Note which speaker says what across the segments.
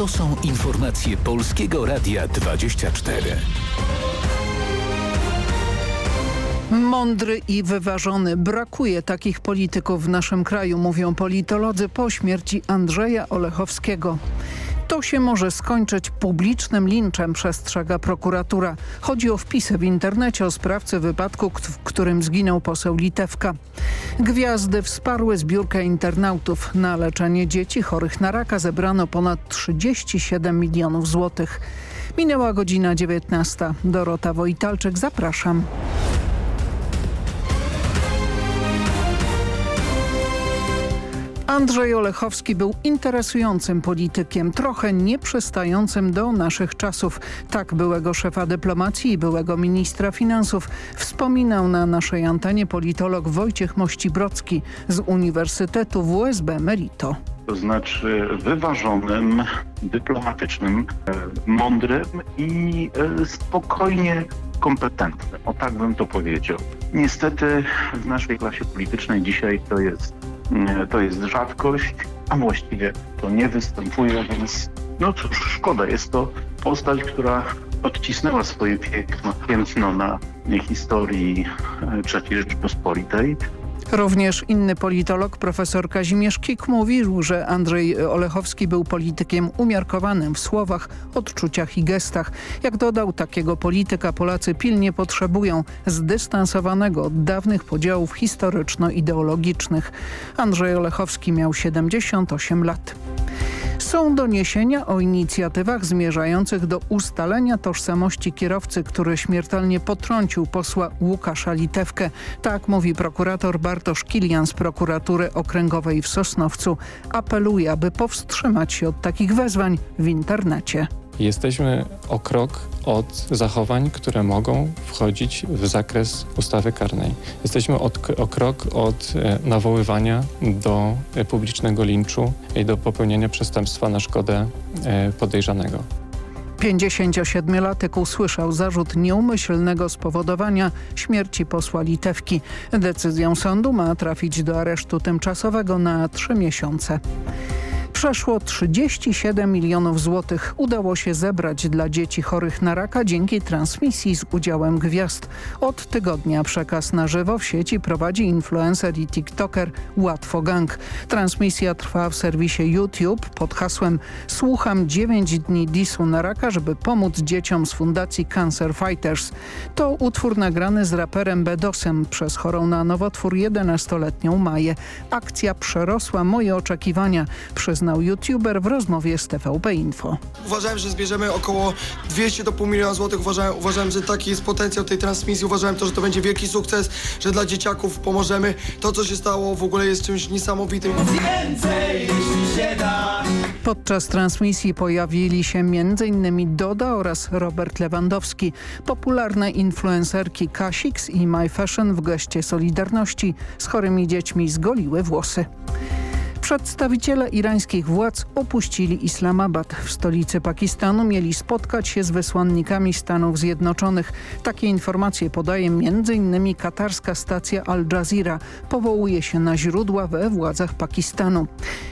Speaker 1: To są informacje Polskiego Radia 24.
Speaker 2: Mądry i wyważony. Brakuje takich polityków w naszym kraju, mówią politolodzy po śmierci Andrzeja Olechowskiego. To się może skończyć publicznym linczem, przestrzega prokuratura. Chodzi o wpisy w internecie o sprawcy wypadku, w którym zginął poseł Litewka. Gwiazdy wsparły zbiórkę internautów. Na leczenie dzieci chorych na raka zebrano ponad 37 milionów złotych. Minęła godzina 19. Dorota Wojtalczyk, zapraszam. Andrzej Olechowski był interesującym politykiem, trochę nieprzystającym do naszych czasów. Tak byłego szefa dyplomacji i byłego ministra finansów wspominał na naszej antenie politolog Wojciech Mościbrocki z Uniwersytetu WSB Merito.
Speaker 3: To znaczy wyważonym, dyplomatycznym, e, mądrym i e, spokojnie kompetentnym. O tak bym to powiedział. Niestety w naszej klasie politycznej dzisiaj to jest to jest rzadkość, a właściwie to nie występuje, więc no cóż, szkoda. Jest to postać, która odcisnęła swoje piękno, piętno na historii III Rzeczypospolitej.
Speaker 2: Również inny politolog, profesor Kazimierz Kik mówił, że Andrzej Olechowski był politykiem umiarkowanym w słowach, odczuciach i gestach. Jak dodał, takiego polityka Polacy pilnie potrzebują, zdystansowanego od dawnych podziałów historyczno-ideologicznych. Andrzej Olechowski miał 78 lat. Są doniesienia o inicjatywach zmierzających do ustalenia tożsamości kierowcy, który śmiertelnie potrącił posła Łukasza Litewkę. Tak mówi prokurator Bartosz Kilian z prokuratury okręgowej w Sosnowcu. Apeluje, aby powstrzymać się od takich wezwań w internecie.
Speaker 4: Jesteśmy o krok od zachowań, które mogą wchodzić w zakres ustawy karnej. Jesteśmy od, o krok od e, nawoływania do e, publicznego linczu i do popełnienia przestępstwa na szkodę e, podejrzanego.
Speaker 2: 57-latek usłyszał zarzut nieumyślnego spowodowania śmierci posła Litewki. Decyzją sądu ma trafić do aresztu tymczasowego na trzy miesiące. Przeszło 37 milionów złotych udało się zebrać dla dzieci chorych na raka dzięki transmisji z udziałem gwiazd. Od tygodnia przekaz na żywo w sieci prowadzi influencer i tiktoker Łatwo Gang. Transmisja trwa w serwisie YouTube pod hasłem Słucham 9 dni disu na raka, żeby pomóc dzieciom z fundacji Cancer Fighters. To utwór nagrany z raperem Bedosem przez chorą na nowotwór 11-letnią Maję. Akcja przerosła moje oczekiwania, przyzna przyznał youtuber w rozmowie z TVP Info.
Speaker 5: Uważałem, że zbierzemy około 200 do pół miliona złotych. Uważałem, uważałem, że taki jest potencjał tej transmisji. Uważałem to, że to będzie wielki sukces, że dla dzieciaków pomożemy. To, co się stało w ogóle jest czymś niesamowitym. Więcej, jeśli się da.
Speaker 2: Podczas transmisji pojawili się m.in. Doda oraz Robert Lewandowski. Popularne influencerki Kasix i My Fashion w geście Solidarności z chorymi dziećmi zgoliły włosy. Przedstawiciele irańskich władz opuścili Islamabad. W stolicy Pakistanu mieli spotkać się z wysłannikami Stanów Zjednoczonych. Takie informacje podaje m.in. katarska stacja Al Jazeera. Powołuje się na źródła we władzach Pakistanu.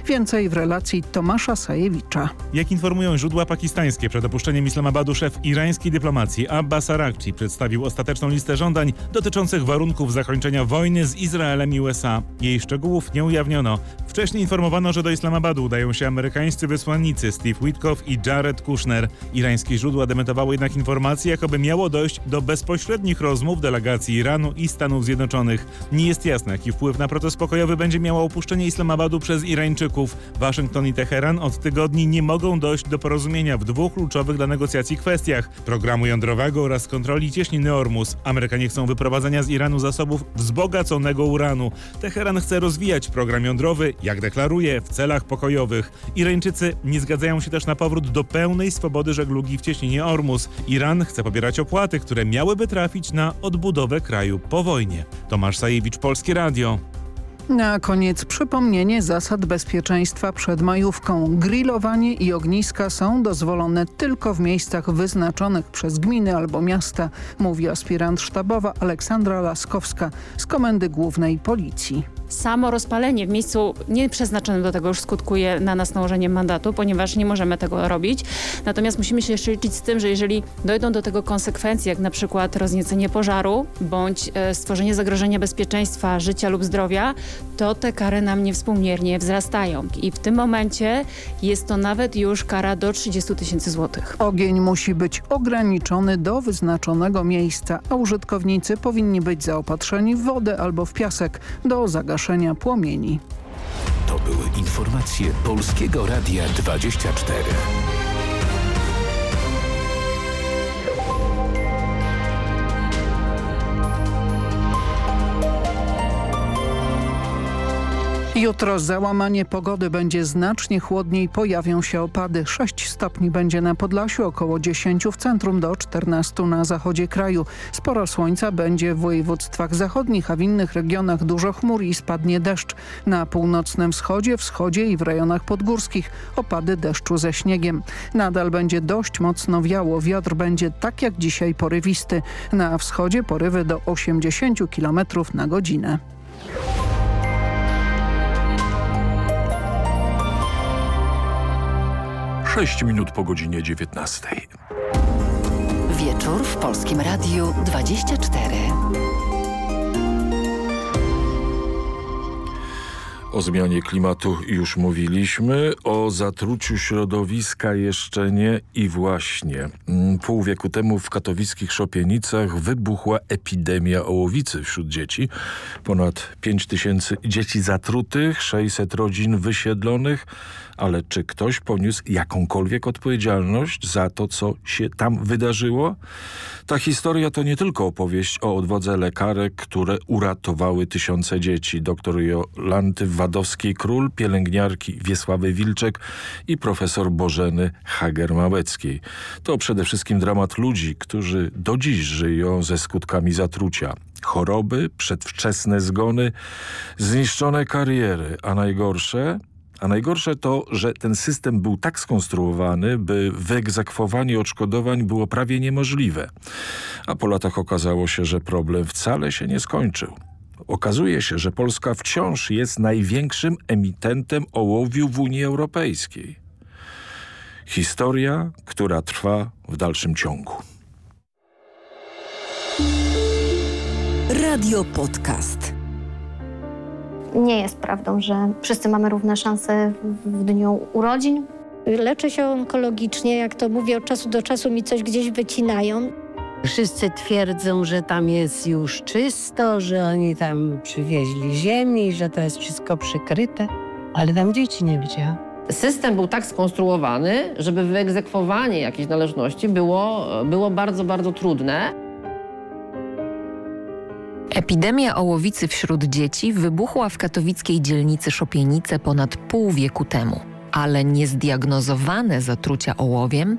Speaker 2: Więcej w relacji Tomasza Sajewicza.
Speaker 6: Jak informują źródła pakistańskie, przed opuszczeniem Islamabadu szef irańskiej dyplomacji Abbas Arakci przedstawił ostateczną listę żądań dotyczących warunków zakończenia wojny z Izraelem i USA. Jej szczegółów nie ujawniono. Wcześniej informowano, że do Islamabadu udają się amerykańscy wysłannicy Steve Witkoff i Jared Kushner. Irańskie źródła dementowały jednak informacje, jakoby miało dojść do bezpośrednich rozmów delegacji Iranu i Stanów Zjednoczonych. Nie jest jasne, jaki wpływ na proces pokojowy będzie miało opuszczenie Islamabadu przez Irańczyków. Waszyngton i Teheran od tygodni nie mogą dojść do porozumienia w dwóch kluczowych dla negocjacji kwestiach programu jądrowego oraz kontroli cieśniny Ormus. Amerykanie chcą wyprowadzenia z Iranu zasobów wzbogaconego uranu. Teheran chce rozwijać program jądrowy, jak deklaruje, w celach pokojowych. Irańczycy nie zgadzają się też na powrót do pełnej swobody żeglugi w cieśninie Ormus. Iran chce pobierać opłaty, które miałyby trafić na odbudowę kraju po wojnie. Tomasz Sajewicz, Polskie Radio.
Speaker 2: Na koniec przypomnienie zasad bezpieczeństwa przed majówką. Grillowanie i ogniska są dozwolone tylko w miejscach wyznaczonych przez gminy albo miasta, mówi aspirant sztabowa Aleksandra Laskowska z Komendy Głównej Policji.
Speaker 7: Samo rozpalenie w miejscu nieprzeznaczonym do tego już skutkuje na nas nałożeniem mandatu, ponieważ nie możemy tego robić. Natomiast musimy się jeszcze liczyć z tym, że jeżeli dojdą do tego konsekwencje, jak na przykład rozniecenie pożaru bądź e, stworzenie zagrożenia bezpieczeństwa życia lub zdrowia, to te kary nam niewspółmiernie wzrastają. I w tym momencie jest to nawet już kara do 30 tysięcy złotych.
Speaker 2: Ogień musi być ograniczony do wyznaczonego miejsca, a użytkownicy powinni być zaopatrzeni w wodę albo w piasek do zagaszenia płomieni.
Speaker 1: To były informacje Polskiego Radia 24.
Speaker 2: Jutro załamanie pogody będzie znacznie chłodniej, pojawią się opady. 6 stopni będzie na Podlasiu, około 10 w centrum do 14 na zachodzie kraju. Sporo słońca będzie w województwach zachodnich, a w innych regionach dużo chmur i spadnie deszcz. Na północnym wschodzie, wschodzie i w rejonach podgórskich opady deszczu ze śniegiem. Nadal będzie dość mocno wiało, wiatr będzie tak jak dzisiaj porywisty. Na wschodzie porywy do 80 km na godzinę.
Speaker 8: Sześć minut po godzinie 19.
Speaker 9: Wieczór w Polskim Radiu 24.
Speaker 8: O zmianie klimatu już mówiliśmy, o zatruciu środowiska jeszcze nie i właśnie. Mm, Pół wieku temu w katowickich Szopienicach wybuchła epidemia ołowicy wśród dzieci. Ponad 5 tysięcy dzieci zatrutych, 600 rodzin wysiedlonych, ale czy ktoś poniósł jakąkolwiek odpowiedzialność za to, co się tam wydarzyło? Ta historia to nie tylko opowieść o odwodze lekarek, które uratowały tysiące dzieci. Doktor Jolanty Wadowskiej-Król, pielęgniarki Wiesławy Wilczek i profesor Bożeny Hager-Małeckiej. To przede wszystkim dramat ludzi, którzy do dziś żyją ze skutkami zatrucia. Choroby, przedwczesne zgony, zniszczone kariery, a najgorsze a najgorsze to, że ten system był tak skonstruowany, by wyegzekwowanie odszkodowań było prawie niemożliwe. A po latach okazało się, że problem wcale się nie skończył. Okazuje się, że Polska wciąż jest największym emitentem ołowiu w Unii Europejskiej. Historia, która trwa w dalszym ciągu.
Speaker 9: Radio Podcast.
Speaker 10: Nie jest prawdą, że wszyscy mamy równe szanse w, dniu urodzin.
Speaker 11: Leczę się onkologicznie, jak to mówię, od czasu do czasu mi coś gdzieś wycinają.
Speaker 12: Wszyscy twierdzą, że tam jest już czysto, że oni tam przywieźli ziemi, że to jest wszystko przykryte, ale tam dzieci nie widziałam.
Speaker 13: System był tak skonstruowany, żeby wyegzekwowanie jakiejś należności było, było bardzo, bardzo trudne.
Speaker 14: Epidemia ołowicy wśród dzieci wybuchła w katowickiej dzielnicy Szopienice ponad pół wieku temu. Ale niezdiagnozowane zatrucia ołowiem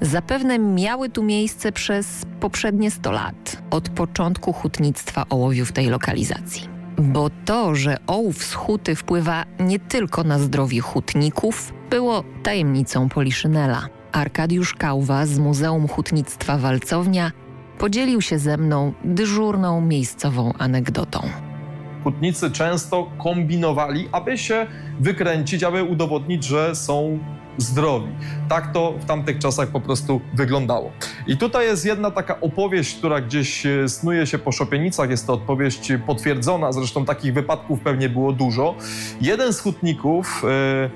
Speaker 14: zapewne miały tu miejsce przez poprzednie 100 lat, od początku hutnictwa ołowiu w tej lokalizacji. Bo to, że ołów z huty wpływa nie tylko na zdrowie hutników, było tajemnicą Poliszynela. Arkadiusz Kałwa z Muzeum Hutnictwa Walcownia podzielił się ze mną dyżurną miejscową anegdotą.
Speaker 15: Hutnicy często kombinowali, aby się wykręcić, aby udowodnić, że są zdrowi. Tak to w tamtych czasach po prostu wyglądało. I tutaj jest jedna taka opowieść, która gdzieś snuje się po Szopienicach. Jest to opowieść potwierdzona, zresztą takich wypadków pewnie było dużo. Jeden z hutników yy,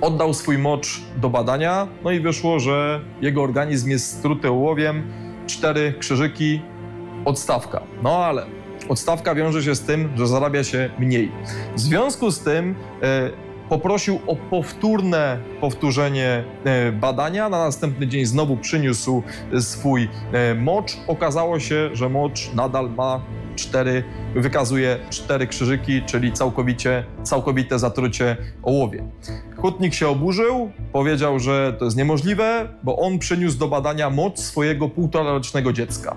Speaker 15: oddał swój mocz do badania, no i wyszło, że jego organizm jest struty ołowiem, cztery krzyżyki, odstawka. No ale odstawka wiąże się z tym, że zarabia się mniej. W związku z tym e, poprosił o powtórne powtórzenie e, badania. Na następny dzień znowu przyniósł swój e, mocz. Okazało się, że mocz nadal ma cztery, wykazuje cztery krzyżyki, czyli całkowicie, całkowite zatrucie ołowie. Hutnik się oburzył, powiedział, że to jest niemożliwe, bo on przyniósł do badania moc swojego półtorarocznego dziecka.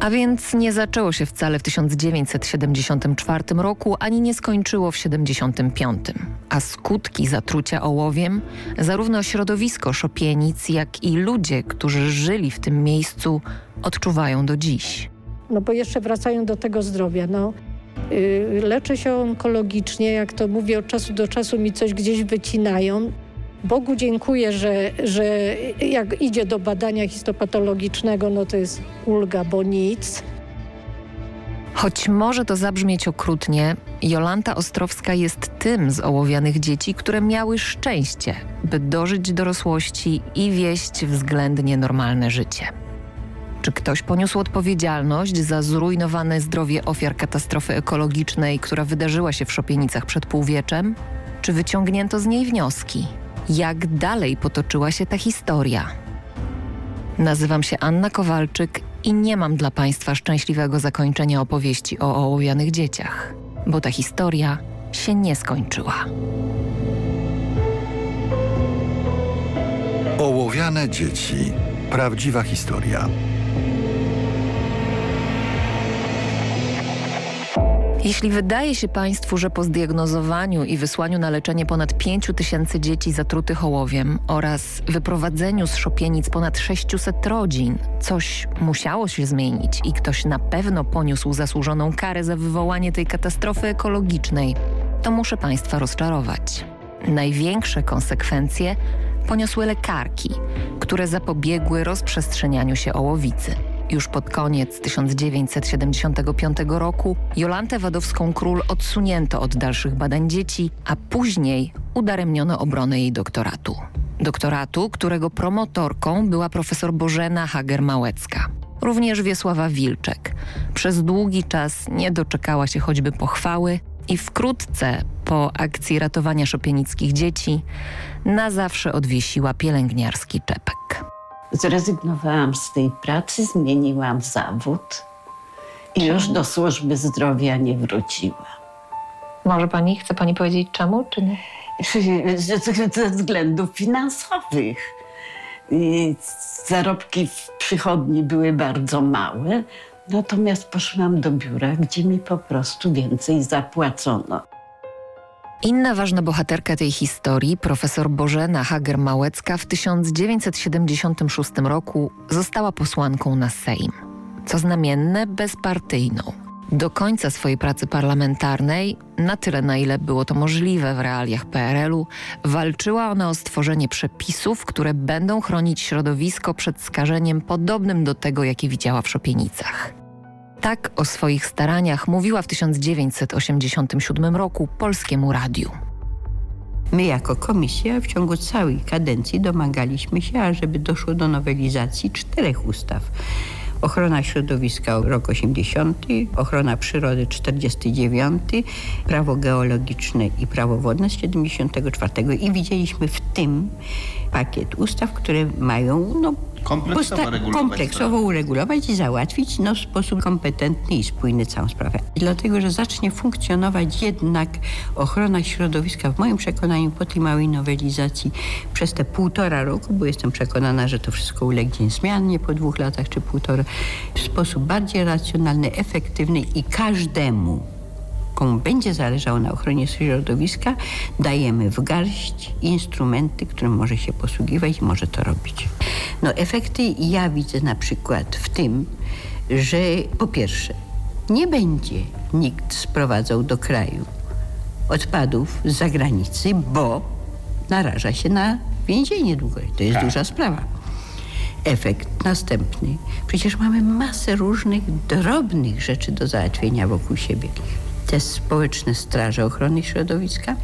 Speaker 14: A więc nie zaczęło się wcale w 1974 roku, ani nie skończyło w 1975. A skutki zatrucia ołowiem, zarówno środowisko Szopienic, jak i ludzie, którzy żyli w tym miejscu, odczuwają do dziś.
Speaker 11: No bo jeszcze wracają do tego zdrowia. No, Y, leczę się onkologicznie, jak to mówię, od czasu do czasu mi coś gdzieś wycinają. Bogu dziękuję, że, że jak idzie do badania histopatologicznego, no to jest ulga, bo nic.
Speaker 14: Choć może to zabrzmieć okrutnie, Jolanta Ostrowska jest tym z ołowianych dzieci, które miały szczęście, by dożyć dorosłości i wieść względnie normalne życie. Czy ktoś poniósł odpowiedzialność za zrujnowane zdrowie ofiar katastrofy ekologicznej, która wydarzyła się w Szopienicach przed półwieczem? Czy wyciągnięto z niej wnioski? Jak dalej potoczyła się ta historia? Nazywam się Anna Kowalczyk i nie mam dla Państwa szczęśliwego zakończenia opowieści o ołowianych dzieciach, bo ta historia się nie skończyła.
Speaker 16: Ołowiane dzieci. Prawdziwa historia.
Speaker 14: Jeśli wydaje się Państwu, że po zdiagnozowaniu i wysłaniu na leczenie ponad 5 tysięcy dzieci zatrutych ołowiem oraz wyprowadzeniu z szopienic ponad 600 rodzin coś musiało się zmienić i ktoś na pewno poniósł zasłużoną karę za wywołanie tej katastrofy ekologicznej, to muszę Państwa rozczarować. Największe konsekwencje poniosły lekarki, które zapobiegły rozprzestrzenianiu się ołowicy. Już pod koniec 1975 roku Jolantę Wadowską-Król odsunięto od dalszych badań dzieci, a później udaremniono obronę jej doktoratu. Doktoratu, którego promotorką była profesor Bożena Hager-Małecka. Również Wiesława Wilczek. Przez długi czas nie doczekała się choćby pochwały i wkrótce po akcji ratowania szopienickich dzieci na zawsze odwiesiła pielęgniarski czepek.
Speaker 17: Zrezygnowałam z tej pracy, zmieniłam zawód i już do służby zdrowia nie wróciłam.
Speaker 14: Może pani, chce pani powiedzieć czemu, czy nie?
Speaker 17: Ze względów finansowych. I zarobki w przychodni były bardzo małe, natomiast poszłam do biura, gdzie mi po prostu więcej zapłacono.
Speaker 14: Inna ważna bohaterka tej historii, profesor Bożena Hager-Małecka w 1976 roku została posłanką na Sejm. Co znamienne, bezpartyjną. Do końca swojej pracy parlamentarnej, na tyle na ile było to możliwe w realiach PRL-u, walczyła ona o stworzenie przepisów, które będą chronić środowisko przed skażeniem podobnym do tego, jakie widziała w Szopienicach. Tak o swoich staraniach mówiła w 1987 roku Polskiemu Radiu.
Speaker 18: My jako komisja w ciągu całej kadencji domagaliśmy się, ażeby doszło do nowelizacji czterech ustaw. Ochrona środowiska rok 80, ochrona przyrody 49, prawo geologiczne i prawo wodne z 74 i widzieliśmy w tym pakiet ustaw, które mają no,
Speaker 19: kompleksowo, regulować,
Speaker 18: kompleksowo uregulować i załatwić no, w sposób kompetentny i spójny całą sprawę. Dlatego, że zacznie funkcjonować jednak ochrona środowiska w moim przekonaniu po tej małej nowelizacji przez te półtora roku, bo jestem przekonana, że to wszystko ulegnie zmianie po dwóch latach czy półtora, w sposób bardziej racjonalny, efektywny i każdemu komu będzie zależało na ochronie środowiska, dajemy w garść instrumenty, którym może się posługiwać i może to robić. No efekty ja widzę na przykład w tym, że po pierwsze nie będzie nikt sprowadzał do kraju odpadów z zagranicy, bo naraża się na więzienie długo. To jest
Speaker 19: Tak.
Speaker 18: duża sprawa. Efekt następny. Przecież mamy masę różnych drobnych rzeczy do załatwienia wokół siebie. Te społeczne straże ochrony środowiska,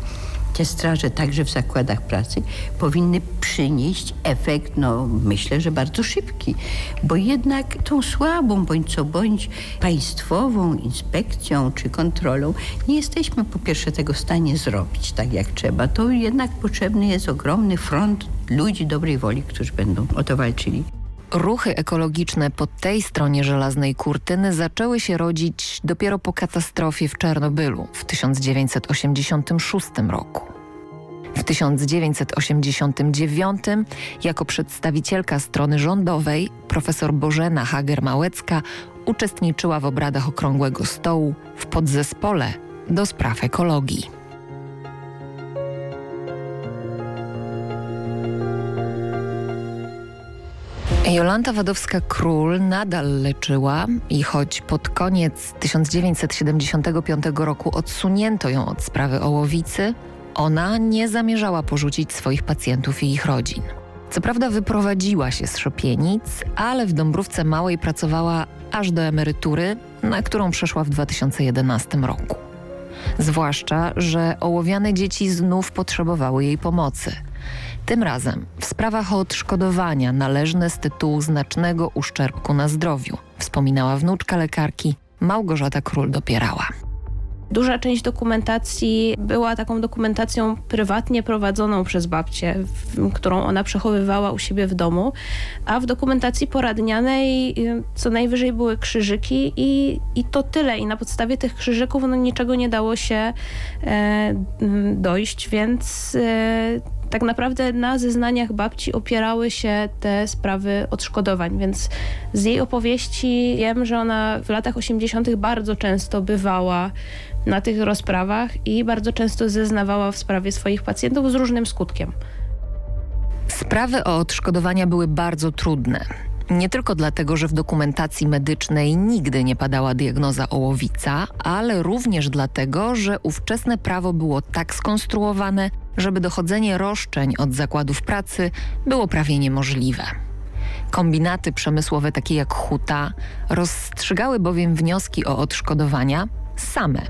Speaker 18: te straże także w zakładach pracy powinny przynieść efekt, no myślę, że bardzo szybki, bo jednak tą słabą bądź co bądź państwową inspekcją czy kontrolą nie jesteśmy po pierwsze tego w stanie zrobić tak jak trzeba. To jednak potrzebny jest ogromny front ludzi dobrej woli, którzy będą o to walczyli.
Speaker 14: Ruchy ekologiczne po tej stronie żelaznej kurtyny zaczęły się rodzić dopiero po katastrofie w Czernobylu w 1986 roku. W 1989 jako przedstawicielka strony rządowej profesor Bożena Hager-Małecka uczestniczyła w obradach Okrągłego Stołu w podzespole do spraw ekologii. Jolanta Wadowska-Król nadal leczyła i choć pod koniec 1975 roku odsunięto ją od sprawy ołowicy, ona nie zamierzała porzucić swoich pacjentów i ich rodzin. Co prawda wyprowadziła się z Szopienic, ale w Dąbrówce Małej pracowała aż do emerytury, na którą przeszła w 2011 roku. Zwłaszcza, że ołowiane dzieci znów potrzebowały jej pomocy. Tym razem w sprawach o odszkodowania należne z tytułu znacznego uszczerbku na zdrowiu, wspominała wnuczka lekarki Małgorzata Król-Dopierała.
Speaker 19: Duża część dokumentacji była taką dokumentacją prywatnie prowadzoną przez babcię, którą ona przechowywała u siebie w domu, a w dokumentacji poradnianej co najwyżej były krzyżyki i, i to tyle. I na podstawie tych krzyżyków no, niczego nie dało się e, dojść, więc e, tak naprawdę na zeznaniach babci opierały się te sprawy odszkodowań, więc z jej opowieści wiem, że ona w latach 80. bardzo często bywała na tych rozprawach i bardzo często zeznawała w sprawie swoich pacjentów z różnym skutkiem.
Speaker 14: Sprawy o odszkodowania były bardzo trudne. Nie tylko dlatego, że w dokumentacji medycznej nigdy nie padała diagnoza ołowica, ale również dlatego, że ówczesne prawo było tak skonstruowane, żeby dochodzenie roszczeń od zakładów pracy było prawie niemożliwe. Kombinaty przemysłowe takie jak Huta rozstrzygały bowiem wnioski o odszkodowania same,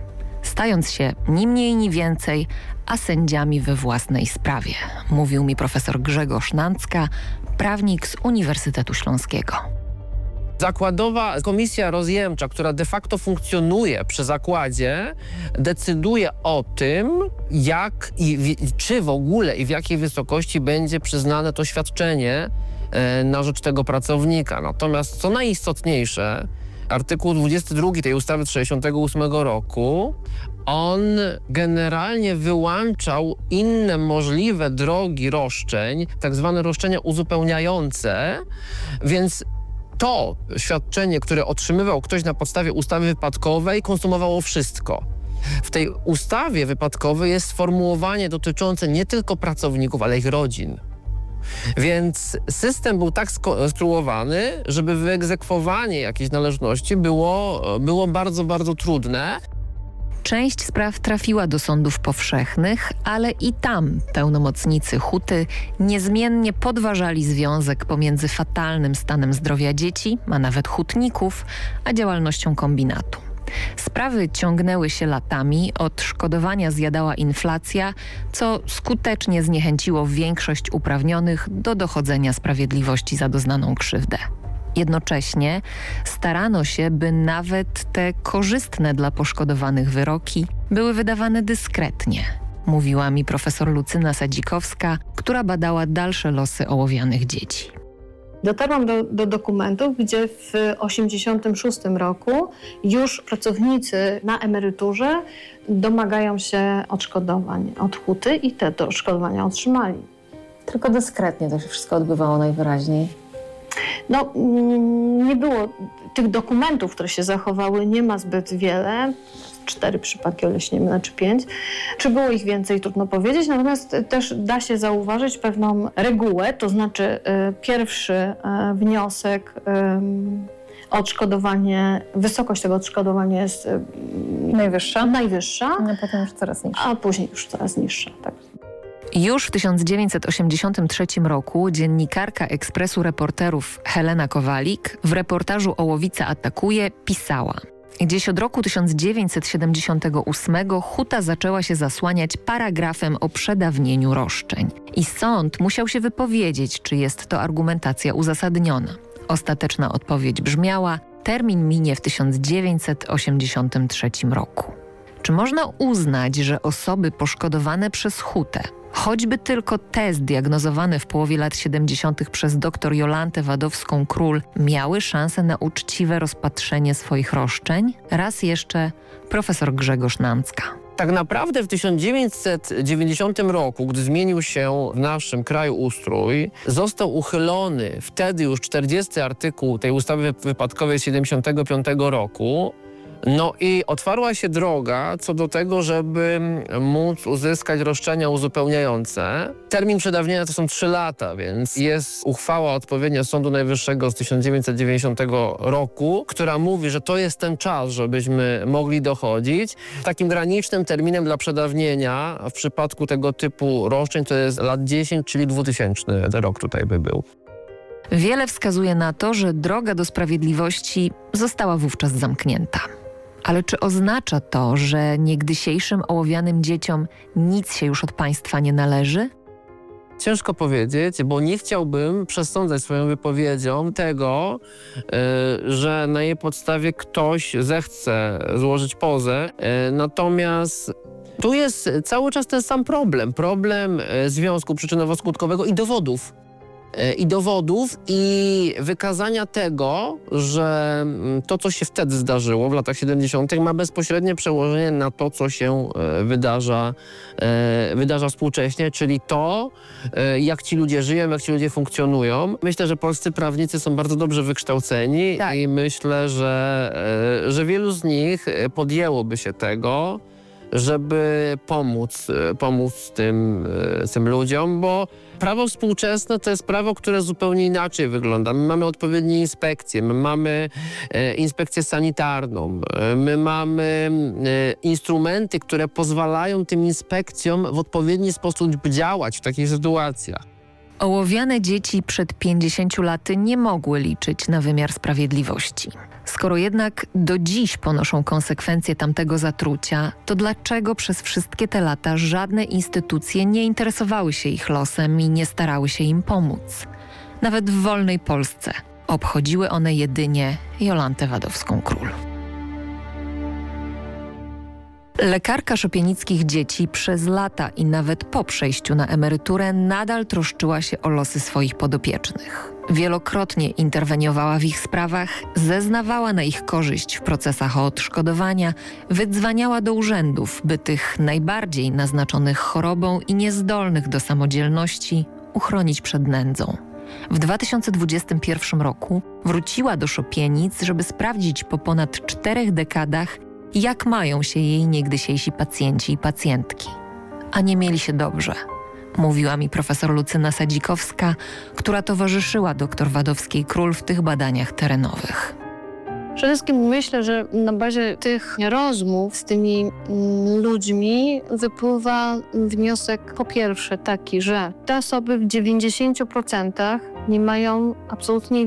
Speaker 14: stając się ni mniej ni więcej sędziami we własnej sprawie, mówił mi profesor Grzegorz Nancka, prawnik z Uniwersytetu Śląskiego.
Speaker 20: Zakładowa komisja rozjemcza, która de facto funkcjonuje przy zakładzie, decyduje o tym, jak i czy w ogóle i w jakiej wysokości będzie przyznane to świadczenie e, na rzecz tego pracownika. Natomiast co najistotniejsze, artykuł 22 tej ustawy z 68 roku, on generalnie wyłączał inne możliwe drogi roszczeń, tak zwane roszczenia uzupełniające, więc to świadczenie, które otrzymywał ktoś na podstawie ustawy wypadkowej, konsumowało wszystko. W tej ustawie wypadkowej jest sformułowanie dotyczące nie tylko pracowników, ale ich rodzin. Więc system był tak skonstruowany, żeby wyegzekwowanie jakiejś należności było, było bardzo, bardzo trudne.
Speaker 14: Część spraw trafiła do sądów powszechnych, ale i tam pełnomocnicy Huty niezmiennie podważali związek pomiędzy fatalnym stanem zdrowia dzieci, a nawet hutników, a działalnością kombinatu. Sprawy ciągnęły się latami, odszkodowania zjadała inflacja, co skutecznie zniechęciło większość uprawnionych do dochodzenia sprawiedliwości za doznaną krzywdę. Jednocześnie starano się, by nawet te korzystne dla poszkodowanych wyroki były wydawane dyskretnie, mówiła mi profesor Lucyna Sadzikowska, która badała dalsze losy ołowianych dzieci.
Speaker 21: Dotarłam do, do dokumentów, gdzie w 1986 roku już pracownicy na emeryturze domagają się odszkodowań od huty i te odszkodowania otrzymali.
Speaker 22: Tylko dyskretnie to się wszystko odbywało najwyraźniej.
Speaker 21: No, mm, nie było tych dokumentów, które się zachowały, nie ma zbyt wiele. Cztery przypadki, o ile się nie mylę, czy pięć. Czy było ich więcej, trudno powiedzieć. Natomiast też da się zauważyć pewną regułę, to znaczy y, pierwszy y, wniosek odszkodowanie, wysokość tego odszkodowania jest
Speaker 22: najwyższa,
Speaker 21: najwyższa
Speaker 22: a potem już coraz niższa.
Speaker 21: A później już coraz niższa, tak.
Speaker 14: Już w 1983 roku dziennikarka Ekspresu Reporterów Helena Kowalik w reportażu Ołowica atakuje pisała Gdzieś od roku 1978 Huta zaczęła się zasłaniać paragrafem o przedawnieniu roszczeń. I sąd musiał się wypowiedzieć, czy jest to argumentacja uzasadniona. Ostateczna odpowiedź brzmiała: termin minie w 1983 roku. Czy można uznać, że osoby poszkodowane przez hutę Choćby tylko te zdiagnozowane w połowie lat 70. przez dr Jolantę Wadowską-Król miały szansę na uczciwe rozpatrzenie swoich roszczeń? Raz jeszcze profesor Grzegorz Nancka.
Speaker 20: Tak naprawdę w 1990 roku, gdy zmienił się w naszym kraju ustrój, został uchylony wtedy już 40 artykuł tej ustawy wypadkowej z 75 roku, No i otwarła się droga co do tego, żeby móc uzyskać roszczenia uzupełniające. Termin przedawnienia to są trzy lata, więc jest uchwała odpowiednia Sądu Najwyższego z 1990 roku, która mówi, że to jest ten czas, żebyśmy mogli dochodzić. Takim granicznym terminem dla przedawnienia w przypadku tego typu roszczeń to jest lat 10, czyli 2000 rok tutaj by był.
Speaker 14: Wiele wskazuje na to, że droga do sprawiedliwości została wówczas zamknięta. Ale czy oznacza to, że niegdysiejszym ołowianym dzieciom nic się już od państwa nie należy?
Speaker 20: Ciężko powiedzieć, bo nie chciałbym przesądzać swoją wypowiedzią tego, y, że na jej podstawie ktoś zechce złożyć pozę. Y, natomiast tu jest cały czas ten sam problem. Problem y, związku przyczynowo-skutkowego i dowodów. E, i dowodów i wykazania tego, że mm, to, co się wtedy zdarzyło w latach 70., ma bezpośrednie przełożenie na to, co się e, wydarza, e, wydarza współcześnie, czyli to, jak ci ludzie żyją, jak ci ludzie funkcjonują. Myślę, że polscy prawnicy są bardzo dobrze wykształceni tak. i myślę, że, że wielu z nich podjęłoby się tego, żeby pomóc, pomóc tym, tym ludziom, bo Prawo współczesne to jest prawo, które zupełnie inaczej wygląda. My mamy odpowiednie inspekcje, my mamy e, inspekcję sanitarną, e, my mamy e, instrumenty, które pozwalają tym inspekcjom w odpowiedni sposób działać w takich sytuacjach.
Speaker 14: Ołowiane dzieci przed 50 laty nie mogły liczyć na wymiar sprawiedliwości. Skoro jednak do dziś ponoszą konsekwencje tamtego zatrucia, to dlaczego przez wszystkie te lata żadne instytucje nie interesowały się ich losem i nie starały się im pomóc? Nawet w wolnej Polsce obchodziły one jedynie Jolantę Wadowską-Król. Lekarka szopienickich dzieci przez lata i nawet po przejściu na emeryturę nadal troszczyła się o losy swoich podopiecznych. Wielokrotnie interweniowała w ich sprawach, zeznawała na ich korzyść w procesach o odszkodowania, wydzwaniała do urzędów, by tych najbardziej naznaczonych chorobą i niezdolnych do samodzielności uchronić przed nędzą. W 2021 roku wróciła do Szopienic, żeby sprawdzić po ponad czterech dekadach, jak mają się jej niegdysiejsi pacjenci i pacjentki. A nie mieli się dobrze. Mówiła mi profesor Lucyna Sadzikowska, która towarzyszyła dr Wadowskiej-Król w tych badaniach terenowych.
Speaker 21: Przede wszystkim myślę, że na bazie tych rozmów z tymi mm, ludźmi wypływa wniosek po pierwsze taki, że te osoby w 90% nie mają absolutnie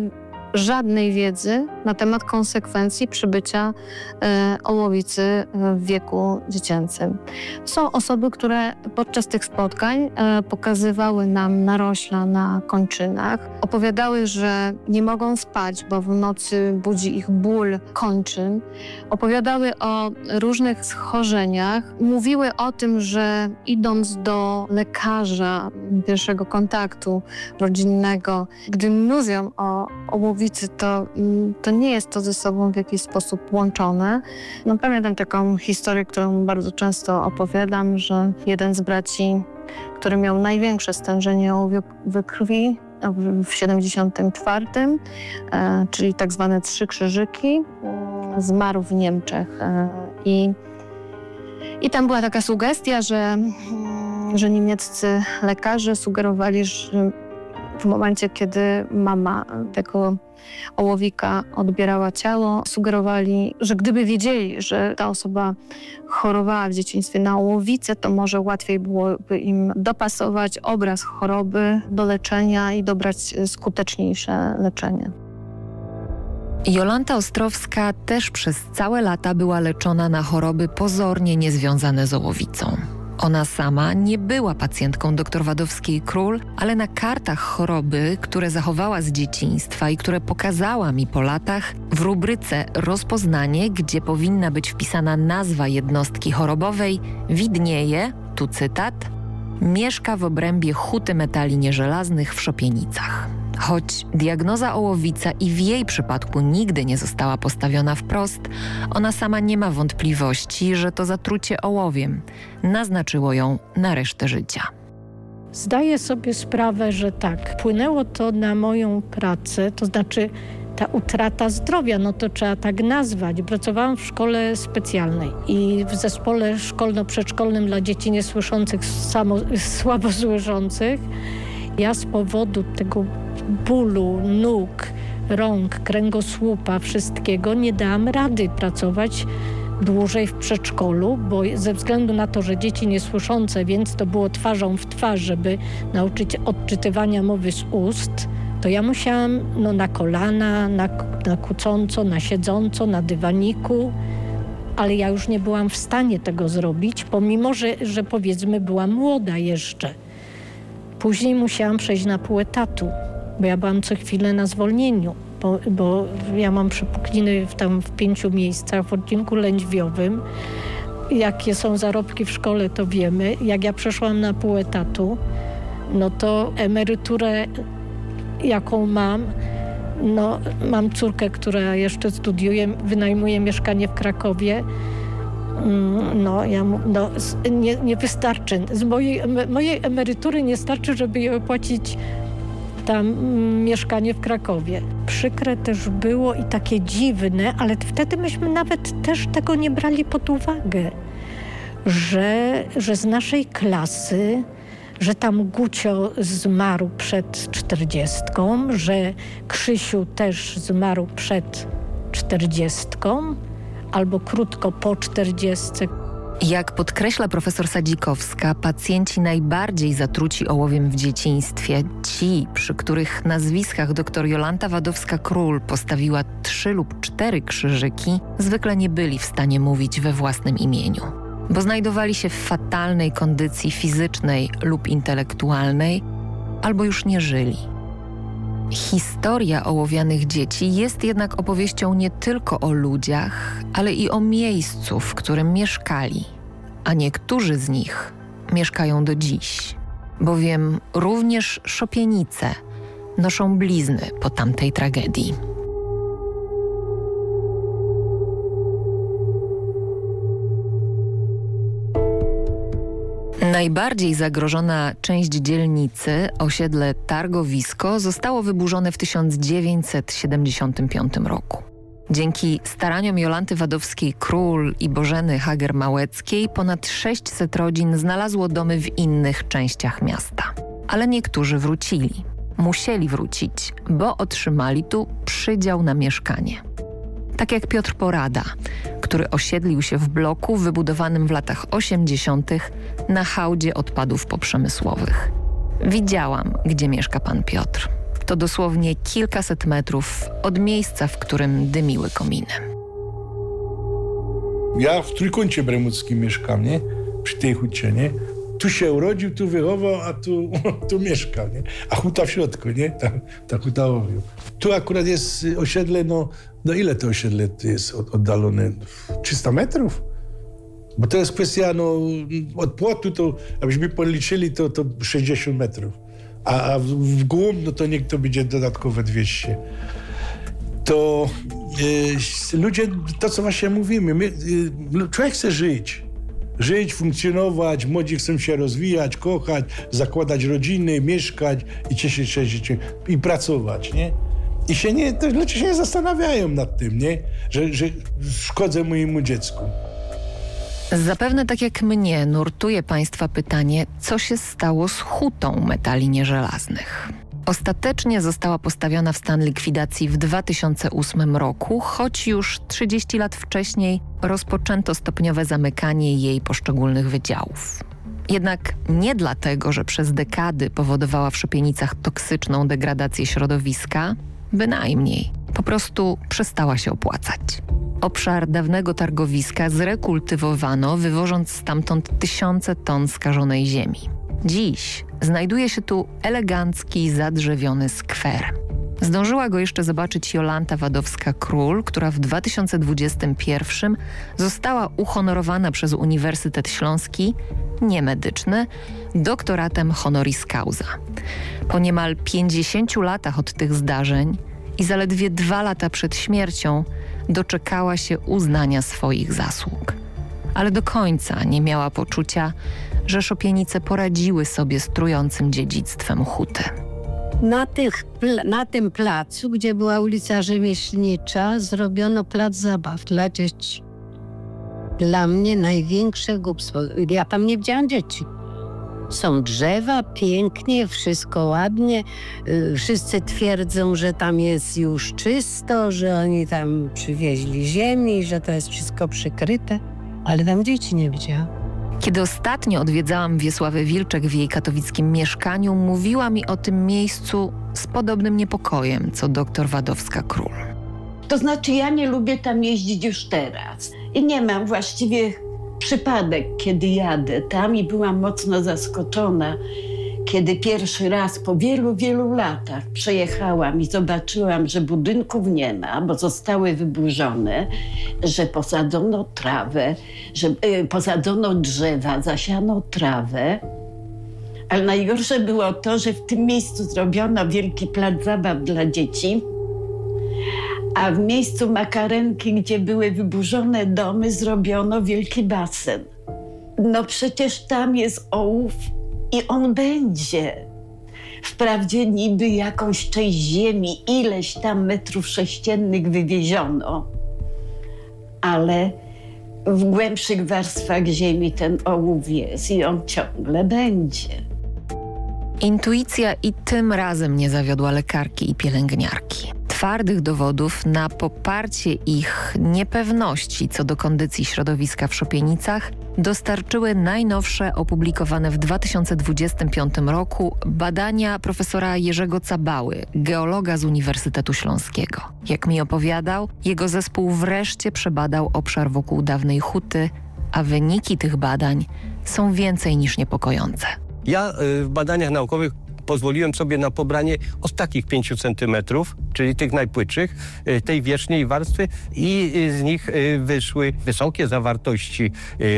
Speaker 21: żadnej wiedzy na temat konsekwencji przybycia e, ołowicy w wieku dziecięcym. Są osoby, które podczas tych spotkań e, pokazywały nam narośla na kończynach, opowiadały, że nie mogą spać, bo w nocy budzi ich ból kończyn, opowiadały o różnych schorzeniach, mówiły o tym, że idąc do lekarza pierwszego kontaktu rodzinnego, gdy mówią o ołowicy, to, mm, to nie jest to ze sobą w jakiś sposób łączone. No, pamiętam taką historię, którą bardzo często opowiadam, że jeden z braci, który miał największe stężenie we krwi, w 74, e, czyli tak zwane trzy krzyżyki, zmarł w Niemczech. E, I, I tam była taka sugestia, że, mm, że niemieccy lekarze sugerowali, że w momencie, kiedy mama tego ołowika odbierała ciało, sugerowali, że gdyby wiedzieli, że ta osoba chorowała w dzieciństwie na ołowicę, to może łatwiej byłoby im dopasować obraz choroby do leczenia i dobrać skuteczniejsze leczenie.
Speaker 14: Jolanta Ostrowska też przez całe lata była leczona na choroby pozornie niezwiązane z ołowicą. Ona sama nie była pacjentką dr Wadowskiej-Król, ale na kartach choroby, które zachowała z dzieciństwa i które pokazała mi po latach, w rubryce Rozpoznanie, gdzie powinna być wpisana nazwa jednostki chorobowej, widnieje, tu cytat, mieszka w obrębie huty metali nieżelaznych w Szopienicach. Choć diagnoza ołowica i w jej przypadku nigdy nie została postawiona wprost, ona sama nie ma wątpliwości, że to zatrucie ołowiem naznaczyło ją na resztę życia.
Speaker 11: Zdaję sobie sprawę, że tak, wpłynęło to na moją pracę, to znaczy ta utrata zdrowia, no to trzeba tak nazwać. Pracowałam w szkole specjalnej i w zespole szkolno-przedszkolnym dla dzieci niesłyszących, samo, słabo słyszących. Ja z powodu tego bólu nóg, rąk, kręgosłupa, wszystkiego nie dałam rady pracować dłużej w przedszkolu, bo ze względu na to, że dzieci niesłyszące, więc to było twarzą w twarz, żeby nauczyć odczytywania mowy z ust, to ja musiałam no, na kolana, na, na kucąco, na siedząco, na dywaniku, ale ja już nie byłam w stanie tego zrobić, pomimo, że, że powiedzmy byłam młoda jeszcze. Później musiałam przejść na pół etatu, bo ja byłam co chwilę na zwolnieniu, bo, bo ja mam przepukliny w, tam w pięciu miejscach w odcinku lędźwiowym. Jakie są zarobki w szkole, to wiemy. Jak ja przeszłam na pół etatu, no to emeryturę, jaką mam, no, mam córkę, która jeszcze studiuje, wynajmuje mieszkanie w Krakowie. Mm, no, ja, no, nie, nie wystarczy. Z mojej, mojej emerytury nie starczy, żeby je opłacić tam mm, mieszkanie w Krakowie. Przykre też było i takie dziwne, ale wtedy myśmy nawet też tego nie brali pod uwagę, że, że z naszej klasy że tam Gucio zmarł przed czterdziestką, że Krzysiu też zmarł przed czterdziestką albo krótko po czterdziestce.
Speaker 14: Jak podkreśla profesor Sadzikowska, pacjenci najbardziej zatruci ołowiem w dzieciństwie, ci, przy których nazwiskach dr Jolanta Wadowska-Król postawiła trzy lub cztery krzyżyki, zwykle nie byli w stanie mówić we własnym imieniu, bo znajdowali się w fatalnej kondycji fizycznej lub intelektualnej, albo już nie żyli. Historia ołowianych dzieci jest jednak opowieścią nie tylko o ludziach, ale i o miejscu, w którym mieszkali, a niektórzy z nich mieszkają do dziś, bowiem również szopienice noszą blizny po tamtej tragedii. Najbardziej zagrożona część dzielnicy, osiedle Targowisko, zostało wyburzone w 1975 roku. Dzięki staraniom Jolanty Wadowskiej-Król i Bożeny Hager-Małeckiej ponad 600 rodzin znalazło domy w innych częściach miasta. Ale niektórzy wrócili. Musieli wrócić, bo otrzymali tu przydział na mieszkanie. Tak jak Piotr Porada, który osiedlił się w bloku wybudowanym w latach 80. na hałdzie odpadów poprzemysłowych. Widziałam, gdzie mieszka pan Piotr. To dosłownie kilkaset metrów od miejsca, w którym dymiły kominy.
Speaker 23: Ja w Trójkącie Bremuckim mieszkam, nie? Przy tej hucie, nie? Tu się urodził, tu wychował, a tu, tu mieszka, nie? A huta w środku, nie? Ta, ta huta. Tu akurat jest osiedle, no, no ile to osiedle jest oddalone? 300 metrów? Bo to jest kwestia, no, od płotu to, abyśmy policzyli, to, to 60 metrów. A, a w, głąb, no to niech to będzie dodatkowe 200. To y, ludzie, to co właśnie mówimy, my, y, człowiek chce żyć. Żyć, funkcjonować, młodzi chcą się rozwijać, kochać, zakładać rodziny, mieszkać i cieszyć się życiem i pracować, nie? I się nie, to ludzie się nie zastanawiają nad tym, nie? Że, że szkodzę mojemu dziecku.
Speaker 14: Zapewne tak jak mnie nurtuje Państwa pytanie, co się stało z hutą metali nieżelaznych. Ostatecznie została postawiona w stan likwidacji w 2008 roku, choć już 30 lat wcześniej rozpoczęto stopniowe zamykanie jej poszczególnych wydziałów. Jednak nie dlatego, że przez dekady powodowała w Szopienicach toksyczną degradację środowiska, bynajmniej. Po prostu przestała się opłacać. Obszar dawnego targowiska zrekultywowano, wywożąc stamtąd tysiące ton skażonej ziemi. Dziś znajduje się tu elegancki, zadrzewiony skwer. Zdążyła go jeszcze zobaczyć Jolanta Wadowska-Król, która w 2021 została uhonorowana przez Uniwersytet Śląski, niemedyczny, doktoratem honoris causa. Po niemal 50 latach od tych zdarzeń i zaledwie dwa lata przed śmiercią doczekała się uznania swoich zasług. Ale do końca nie miała poczucia, że szopienice poradziły sobie z trującym dziedzictwem huty.
Speaker 12: Na, tych, na tym placu, gdzie była ulica Rzemieślnicza, zrobiono plac zabaw dla dzieci. Dla mnie największe głupstwo. Ja tam nie widziałam dzieci. Są drzewa, pięknie, wszystko ładnie. Y, Wszyscy twierdzą, że tam jest już czysto, że oni tam przywieźli ziemi, że to jest wszystko przykryte, ale tam dzieci nie widziałam.
Speaker 14: Kiedy ostatnio odwiedzałam Wiesławę Wilczek w jej katowickim mieszkaniu, mówiła mi o tym miejscu z podobnym niepokojem, co doktor Wadowska-Król.
Speaker 17: To znaczy, ja nie lubię tam jeździć już teraz. I nie mam właściwie przypadek, kiedy jadę tam i byłam mocno zaskoczona, kiedy pierwszy raz po wielu, wielu latach przejechałam i zobaczyłam, że budynków nie ma, bo zostały wyburzone, że posadzono trawę, że y, posadzono drzewa, zasiano trawę. Ale najgorsze było to, że w tym miejscu zrobiono wielki plac zabaw dla dzieci, a w miejscu makarenki, gdzie były wyburzone domy, zrobiono wielki basen. No przecież tam jest ołów i on będzie. Wprawdzie niby jakąś część ziemi, ileś tam metrów sześciennych wywieziono, ale w głębszych warstwach ziemi ten ołów jest i on ciągle będzie.
Speaker 14: Intuicja i tym razem nie zawiodła lekarki i pielęgniarki. Twardych dowodów na poparcie ich niepewności co do kondycji środowiska w Szopienicach dostarczyły najnowsze opublikowane w 2025 roku badania profesora Jerzego Cabały, geologa z Uniwersytetu Śląskiego. Jak mi opowiadał, jego zespół wreszcie przebadał obszar wokół dawnej huty, a wyniki tych badań są więcej niż niepokojące.
Speaker 24: Ja y, w badaniach naukowych pozwoliłem sobie na pobranie ostatnich 5 centymetrów, czyli tych najpłytszych, y, tej wierzchniej warstwy i y, z nich y, wyszły wysokie zawartości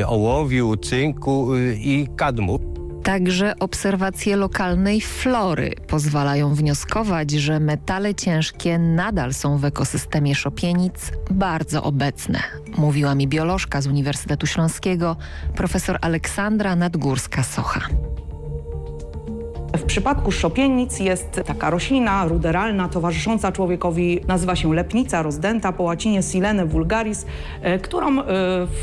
Speaker 24: ołowiu, cynku i kadmu.
Speaker 14: Także obserwacje lokalnej flory pozwalają wnioskować, że metale ciężkie nadal są w ekosystemie szopienic bardzo obecne, mówiła mi biolożka z Uniwersytetu Śląskiego, profesor Aleksandra Nadgórska-Socha.
Speaker 25: Przypadku szopienic jest taka roślina ruderalna, towarzysząca człowiekowi, nazywa się lepnica rozdęta, po łacinie Silene vulgaris, e, którą e,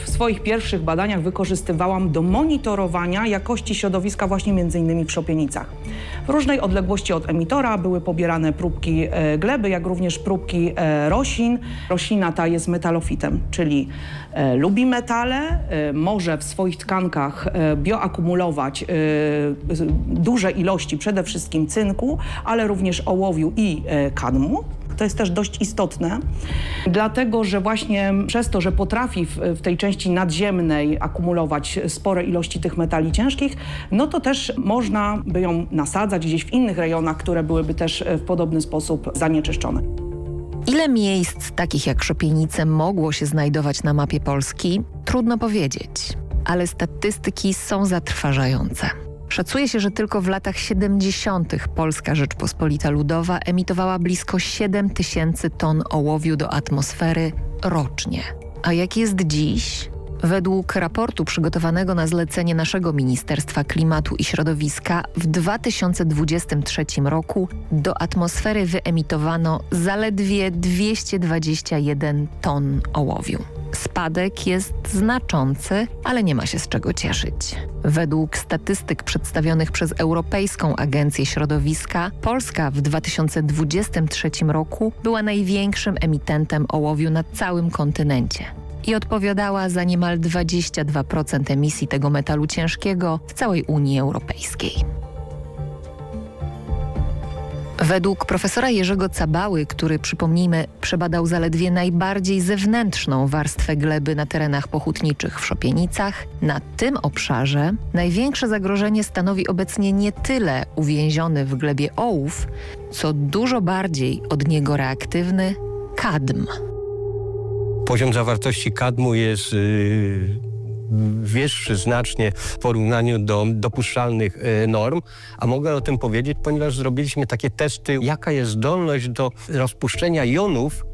Speaker 25: w swoich pierwszych badaniach wykorzystywałam do monitorowania jakości środowiska właśnie między innymi w szopienicach. W różnej odległości od emitora były pobierane próbki e, gleby, jak również próbki roślin. Roślina ta jest metalofitem, czyli lubi metale, może w swoich tkankach bioakumulować duże ilości przede wszystkim cynku, ale również ołowiu i kadmu. To jest też dość istotne, dlatego że właśnie przez to, że potrafi w, w, tej części nadziemnej akumulować spore ilości tych metali ciężkich, no to też można by ją nasadzać gdzieś w innych rejonach, które byłyby też w podobny sposób zanieczyszczone.
Speaker 14: Ile miejsc takich jak Szopienice mogło się znajdować na mapie Polski? Trudno powiedzieć, ale statystyki są zatrważające. Szacuje się, że tylko w latach 70. Polska Rzeczpospolita Ludowa emitowała blisko 7 tysięcy ton ołowiu do atmosfery rocznie. A jak jest dziś? Według raportu przygotowanego na zlecenie naszego Ministerstwa Klimatu i Środowiska w 2023 roku do atmosfery wyemitowano zaledwie 221 ton ołowiu. Spadek jest znaczący, ale nie ma się z czego cieszyć. Według statystyk przedstawionych przez Europejską Agencję Środowiska, Polska w 2023 roku była największym emitentem ołowiu na całym kontynencie i odpowiadała za niemal 22% emisji tego metalu ciężkiego w całej Unii Europejskiej. Według profesora Jerzego Cabały, który przypomnijmy przebadał zaledwie najbardziej zewnętrzną warstwę gleby na terenach pochutniczych w Szopienicach, na tym obszarze największe zagrożenie stanowi obecnie nie tyle uwięziony w glebie ołów, co dużo bardziej od niego reaktywny kadm.
Speaker 24: Poziom zawartości kadmu jest yy, wyższy znacznie w porównaniu do dopuszczalnych yy, norm, a mogę o tym powiedzieć, ponieważ zrobiliśmy takie testy, jaka jest zdolność do rozpuszczenia jonów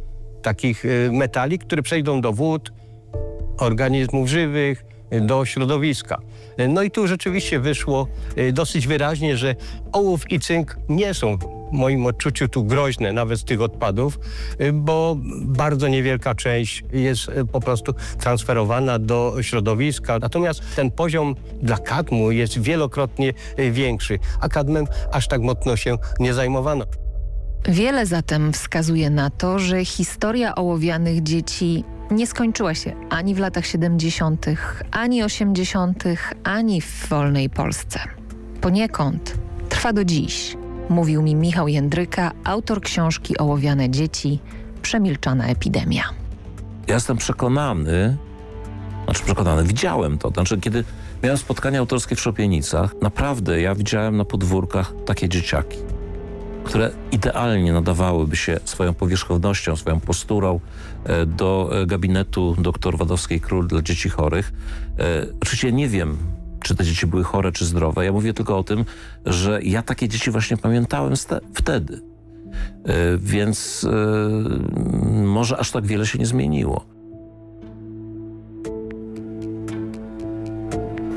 Speaker 24: takich yy, metali, które przejdą do wód, organizmów żywych, do środowiska. No i tu rzeczywiście wyszło dosyć wyraźnie, że ołów i cynk nie są w moim odczuciu tu groźne nawet z tych odpadów, bo bardzo niewielka część jest po prostu transferowana do środowiska. Natomiast ten poziom dla kadmu jest wielokrotnie większy, a kadmem aż tak mocno się nie zajmowano.
Speaker 14: Wiele zatem wskazuje na to, że historia ołowianych dzieci nie skończyła się ani w latach 70., ani 80., ani w wolnej Polsce. Poniekąd trwa do dziś, mówił mi Michał Jędryka, autor książki Ołowiane dzieci, Przemilczana epidemia.
Speaker 26: Ja jestem przekonany, znaczy przekonany, widziałem to. Znaczy, kiedy miałem spotkania autorskie w Szopienicach, naprawdę ja widziałem na podwórkach takie dzieciaki które idealnie nadawałyby się swoją powierzchownością, swoją posturą e, do e, gabinetu dr Wadowskiej-Król dla dzieci chorych. E, oczywiście nie wiem, czy te dzieci były chore, czy zdrowe. Ja mówię tylko o tym, że ja takie dzieci właśnie pamiętałem wtedy. Więc może aż tak wiele się nie zmieniło.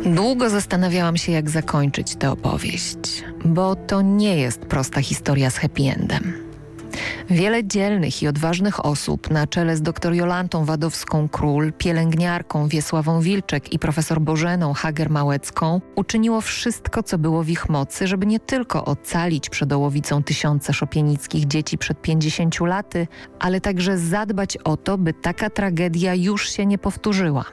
Speaker 14: Długo zastanawiałam się, jak zakończyć tę opowieść, bo to nie jest prosta historia z happy endem. Wiele dzielnych i odważnych osób na czele z dr Jolantą Wadowską-Król, pielęgniarką Wiesławą Wilczek i profesor Bożeną Hager-Małecką uczyniło wszystko, co było w ich mocy, żeby nie tylko ocalić przed ołowicą tysiące szopienickich dzieci przed 50 laty, ale także zadbać o to, by taka tragedia już się nie powtórzyła.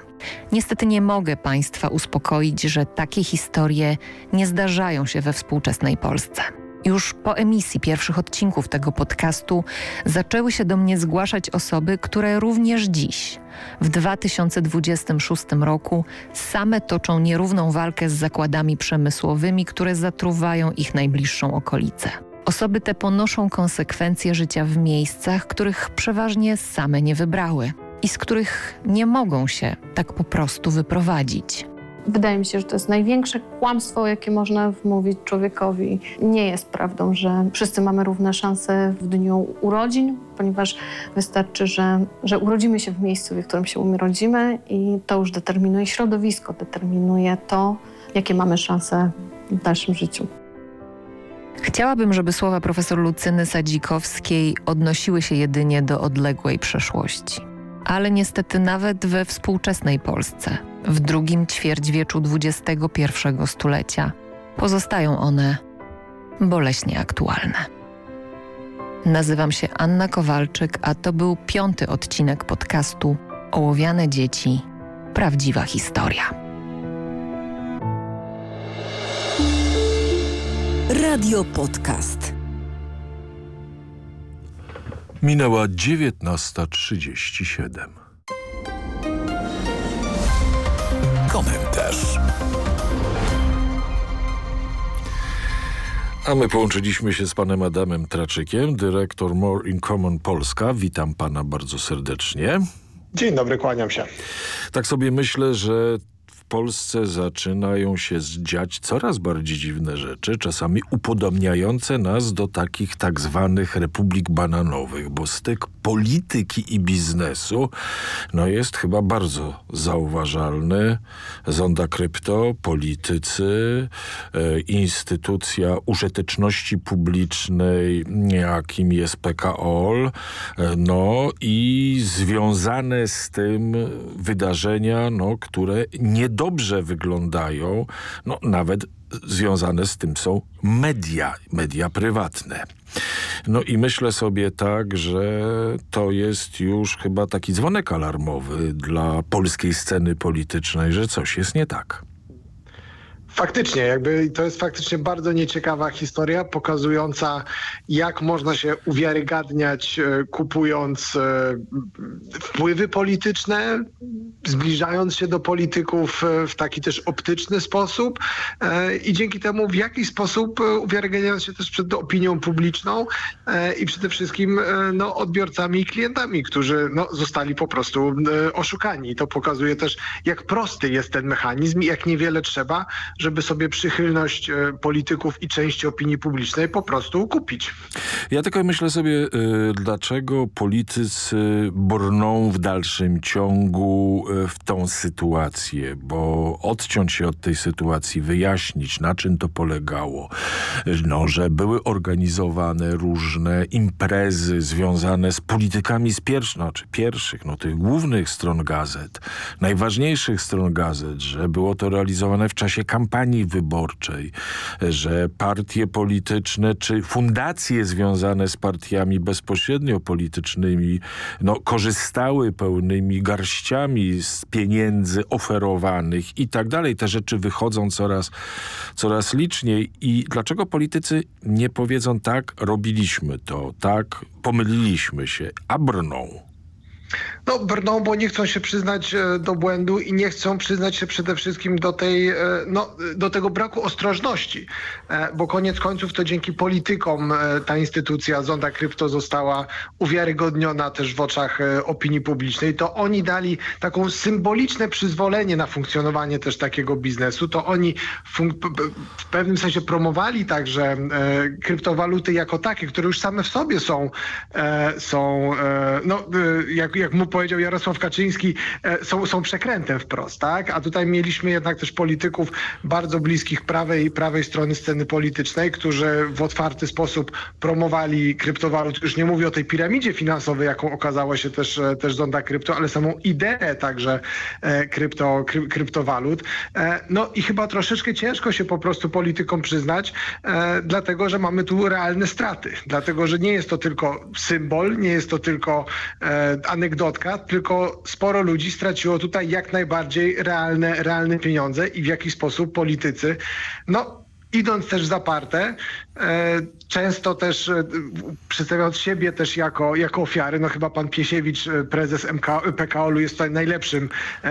Speaker 14: Niestety nie mogę Państwa uspokoić, że takie historie nie zdarzają się we współczesnej Polsce. Już po emisji pierwszych odcinków tego podcastu zaczęły się do mnie zgłaszać osoby, które również dziś, w 2026 roku, same toczą nierówną walkę z zakładami przemysłowymi, które zatruwają ich najbliższą okolicę. Osoby te ponoszą konsekwencje życia w miejscach, których przeważnie same nie wybrały i z których nie mogą się tak po prostu wyprowadzić.
Speaker 21: Wydaje mi się, że to jest największe kłamstwo, jakie można wmówić człowiekowi. Nie jest prawdą, że wszyscy mamy równe szanse w dniu urodzin, ponieważ wystarczy, że, że urodzimy się w miejscu, w którym się urodzimy i to już determinuje środowisko, determinuje to, jakie mamy szanse w dalszym życiu.
Speaker 14: Chciałabym, żeby słowa profesor Lucyny Sadzikowskiej odnosiły się jedynie do odległej przeszłości ale niestety nawet we współczesnej Polsce, w drugim ćwierćwieczu XXI stulecia, pozostają one boleśnie aktualne. Nazywam się Anna Kowalczyk, a to był piąty odcinek podcastu Ołowiane dzieci prawdziwa historia.
Speaker 9: Radio Podcast.
Speaker 8: Minęła 19.37.
Speaker 1: Komentarz.
Speaker 8: A my połączyliśmy się z panem Adamem Traczykiem, dyrektor More in Common Polska. Witam pana bardzo serdecznie.
Speaker 27: Dzień dobry, kłaniam się.
Speaker 8: Tak sobie myślę, że Polsce zaczynają się dziać coraz bardziej dziwne rzeczy, czasami upodobniające nas do takich tak zwanych republik bananowych, bo styk polityki i biznesu no jest chyba bardzo zauważalny. Zonda krypto, politycy, e, instytucja użyteczności publicznej, jakim jest PKOL, e, no i związane z tym wydarzenia, no, które nie dobrze wyglądają, no nawet związane z tym są media, media prywatne. No i myślę sobie tak, że to jest już chyba taki dzwonek alarmowy dla polskiej sceny politycznej, że coś jest nie tak.
Speaker 27: Faktycznie, jakby to jest faktycznie bardzo nieciekawa historia, pokazująca jak można się uwiarygadniać e, kupując e, wpływy polityczne, zbliżając się do polityków e, w taki też optyczny sposób i dzięki temu w jakiś sposób uwiarygadniając się też przed opinią publiczną i przede wszystkim no, odbiorcami i klientami, którzy no, zostali po prostu oszukani. To pokazuje też jak prosty jest ten mechanizm i jak niewiele trzeba, żeby sobie przychylność e, polityków i części opinii publicznej po prostu kupić.
Speaker 8: Ja tylko myślę sobie, y, dlaczego politycy brną w dalszym ciągu y, w tą sytuację, bo odciąć się od tej sytuacji, wyjaśnić, na czym to polegało, no, że były organizowane różne imprezy związane z politykami z pierwszych, no, czy pierwszych, no, tych głównych stron gazet, najważniejszych stron gazet, że było to realizowane w czasie kampanii wyborczej, że partie polityczne czy fundacje związane z partiami bezpośrednio politycznymi no, korzystały pełnymi garściami z pieniędzy oferowanych i tak dalej. Te rzeczy wychodzą coraz, coraz liczniej. I dlaczego politycy nie powiedzą tak, robiliśmy to, tak, pomyliliśmy się, a brną?
Speaker 27: No, brną, bo nie chcą się przyznać e, do błędu i nie chcą przyznać się przede wszystkim do, tej, e, no, do tego braku ostrożności, e, bo koniec końców to dzięki politykom ta instytucja Zonda Krypto została uwiarygodniona też w oczach opinii publicznej. To oni dali taką symboliczne przyzwolenie na funkcjonowanie też takiego biznesu. To oni w pewnym sensie promowali także kryptowaluty jako takie, które już same w sobie są, są no, jak, jak mu powiedział Jarosław Kaczyński, e, są, są przekrętem wprost, tak? A tutaj mieliśmy jednak też polityków bardzo bliskich prawej, prawej strony sceny politycznej, którzy w otwarty sposób promowali kryptowalut. Już nie mówię o tej piramidzie finansowej, jaką okazała się też, e, też zonda krypto, ale samą ideę także e, krypto, kry, kryptowalut. No i chyba troszeczkę ciężko się po prostu politykom przyznać, dlatego że mamy tu realne straty. Dlatego, że nie jest to tylko symbol, nie jest to tylko anegdotka, tylko sporo ludzi straciło tutaj jak najbardziej realne, realne pieniądze i w jaki sposób politycy no, idąc też zaparte, e, często też e, przedstawiając siebie też jako, jako ofiary, no chyba pan Piesiewicz, e, prezes MK, PKO-u jest tutaj najlepszym,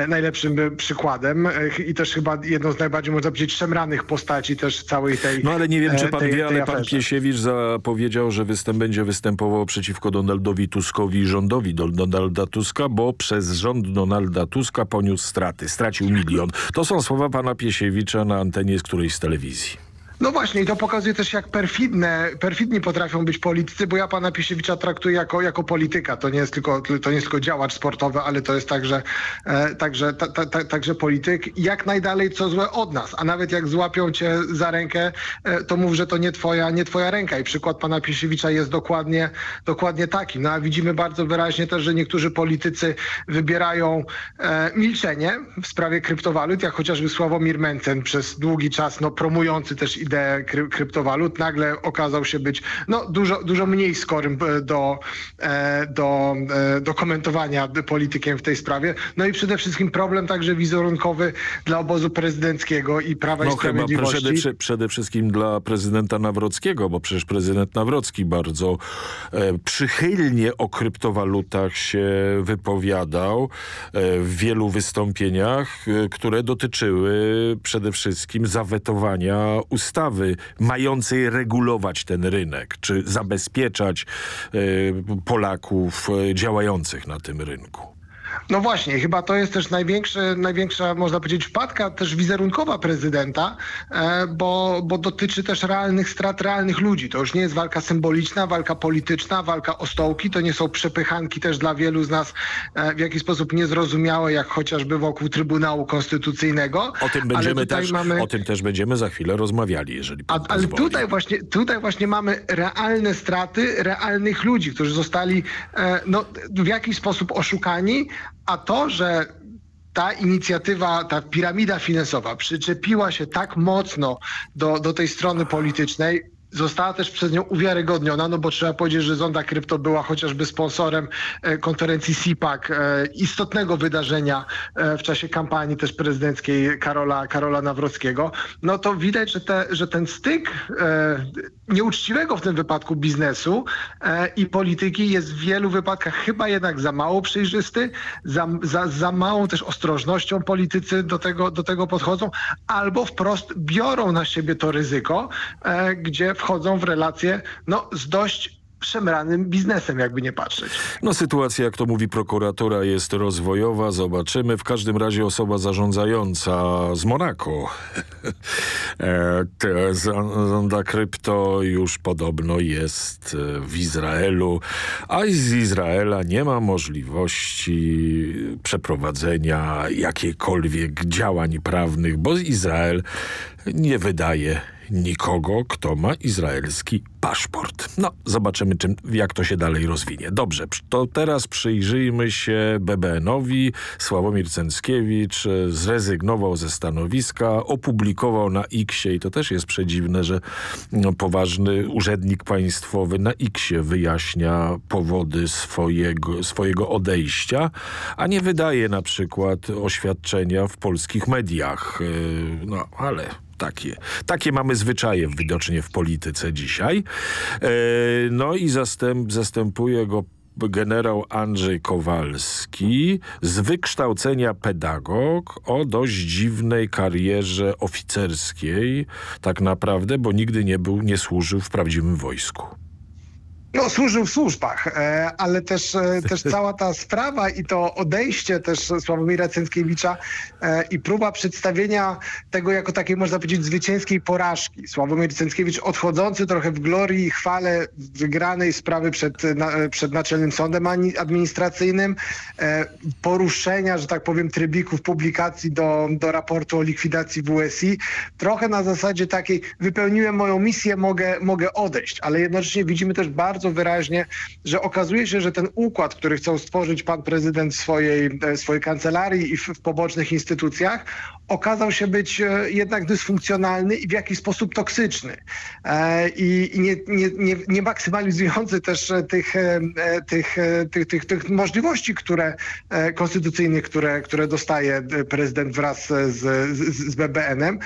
Speaker 27: najlepszym przykładem i też chyba jedną z najbardziej, można powiedzieć, szemranych postaci też całej tej
Speaker 8: No ale nie wiem, czy pan
Speaker 27: tej,
Speaker 8: wie, ale pan. Piesiewicz zapowiedział, że występ będzie występował przeciwko Donaldowi Tuskowi i rządowi Donalda Tuska, bo przez rząd Donalda Tuska poniósł straty, stracił milion. To są słowa pana Piesiewicza na antenie z którejś z telewizji.
Speaker 27: No właśnie i to pokazuje też jak perfidne, perfidni potrafią być politycy, bo ja pana Piesiewicza traktuję jako, jako polityka. To nie jest tylko, to nie jest tylko działacz sportowy, ale to jest także, e, także, ta, ta, ta, także polityk. Jak najdalej co złe od nas, a nawet jak złapią cię za rękę, e, to mów, że to nie twoja, nie twoja ręka. I przykład pana Piesiewicza jest dokładnie, dokładnie taki. No a widzimy bardzo wyraźnie też, że niektórzy politycy wybierają e, milczenie w sprawie kryptowalut, jak chociażby Sławomir Mencen przez długi czas no, promujący też ideę kry, kryptowalut, nagle okazał się być no, dużo, dużo mniej skorym e, do, e, do, e, do komentowania politykiem w tej sprawie. No i przede wszystkim problem także wizerunkowy dla obozu prezydenckiego i Prawa
Speaker 8: no,
Speaker 27: i Sprawiedliwości.
Speaker 8: Chyba przede, przede wszystkim dla prezydenta Nawrockiego, bo przecież prezydent Nawrocki bardzo e, przychylnie o kryptowalutach się wypowiadał e, w wielu wystąpieniach, e, które dotyczyły przede wszystkim zawetowania ustawy ustawy mającej regulować ten rynek, czy zabezpieczać y, Polaków y, działających na tym rynku.
Speaker 27: No właśnie, chyba to jest też największy, największa, można powiedzieć, wpadka też wizerunkowa prezydenta, e, bo, bo dotyczy też realnych strat realnych ludzi. To już nie jest walka symboliczna, walka polityczna, walka o stołki. To nie są przepychanki też dla wielu z nas w jakiś sposób niezrozumiałe, jak chociażby wokół Trybunału Konstytucyjnego.
Speaker 8: O tym będziemy też, mamy... o tym też będziemy za chwilę rozmawiali, jeżeli
Speaker 27: A, Ale tutaj właśnie, tutaj właśnie mamy realne straty realnych ludzi, którzy zostali e, no, w jakiś sposób oszukani, a to, że ta inicjatywa, ta piramida finansowa przyczepiła się tak mocno do, do tej strony politycznej, została też przez nią uwiarygodniona, no bo trzeba powiedzieć, że Zonda Krypto była chociażby sponsorem e, konferencji CIPAC, e, istotnego wydarzenia e, w czasie kampanii też prezydenckiej Karola, Karola Nawrockiego, no to widać, że, te, że ten styk nieuczciwego w tym wypadku biznesu i polityki jest w wielu wypadkach chyba jednak za mało przejrzysty, za, za, za małą też ostrożnością politycy do tego, do tego podchodzą, albo wprost biorą na siebie to ryzyko, gdzie wchodzą w relacje no, z dość szemranym biznesem, jakby nie patrzeć.
Speaker 8: No sytuacja, jak to mówi prokuratura, jest rozwojowa. Zobaczymy. W każdym razie osoba zarządzająca z Monako. E, Zonda Krypto już podobno jest e, w Izraelu, a z Izraela nie ma możliwości przeprowadzenia jakichkolwiek działań prawnych, bo Izrael nie wydaje nikogo, kto ma izraelski paszport. No, zobaczymy, czym, jak to się dalej rozwinie. Dobrze, to teraz przyjrzyjmy się BBN-owi. Sławomir Cęckiewicz e, zrezygnował ze stanowiska, opublikował na X-ie i to też jest przedziwne, że no, poważny urzędnik państwowy na X-ie wyjaśnia powody swojego, swojego odejścia, a nie wydaje na przykład oświadczenia w polskich mediach. E, no, ale takie, takie mamy zwyczaje widocznie w polityce dzisiaj. E, no i zastęp, zastępuje go generał Andrzej Kowalski z wykształcenia pedagog o dość dziwnej karierze oficerskiej tak naprawdę, bo nigdy nie był, nie służył w prawdziwym wojsku.
Speaker 27: No, służył w służbach, e, ale też, e, też cała ta sprawa i to odejście też Sławomira Cęckiewicza e, i próba przedstawienia tego jako takiej, można powiedzieć, zwycięskiej porażki. Sławomir Cęckiewicz odchodzący trochę w glorii i chwale wygranej sprawy przed, przed Naczelnym Sądem Administracyjnym, poruszenia, że tak powiem, trybików publikacji do, do raportu o likwidacji WSI. Trochę na zasadzie takiej, wypełniłem moją misję, mogę, mogę odejść, ale jednocześnie widzimy też bardzo bardzo wyraźnie, że okazuje się, że ten układ, który chcą stworzyć pan prezydent w swojej, e, swojej kancelarii i w, w pobocznych instytucjach, okazał się być e, jednak dysfunkcjonalny i w jakiś sposób toksyczny. E, I, i nie, nie, nie, nie, maksymalizujący też tych, tych, tych, tych, tych możliwości, które konstytucyjnych, które, które dostaje prezydent wraz z, z, z BBN-em.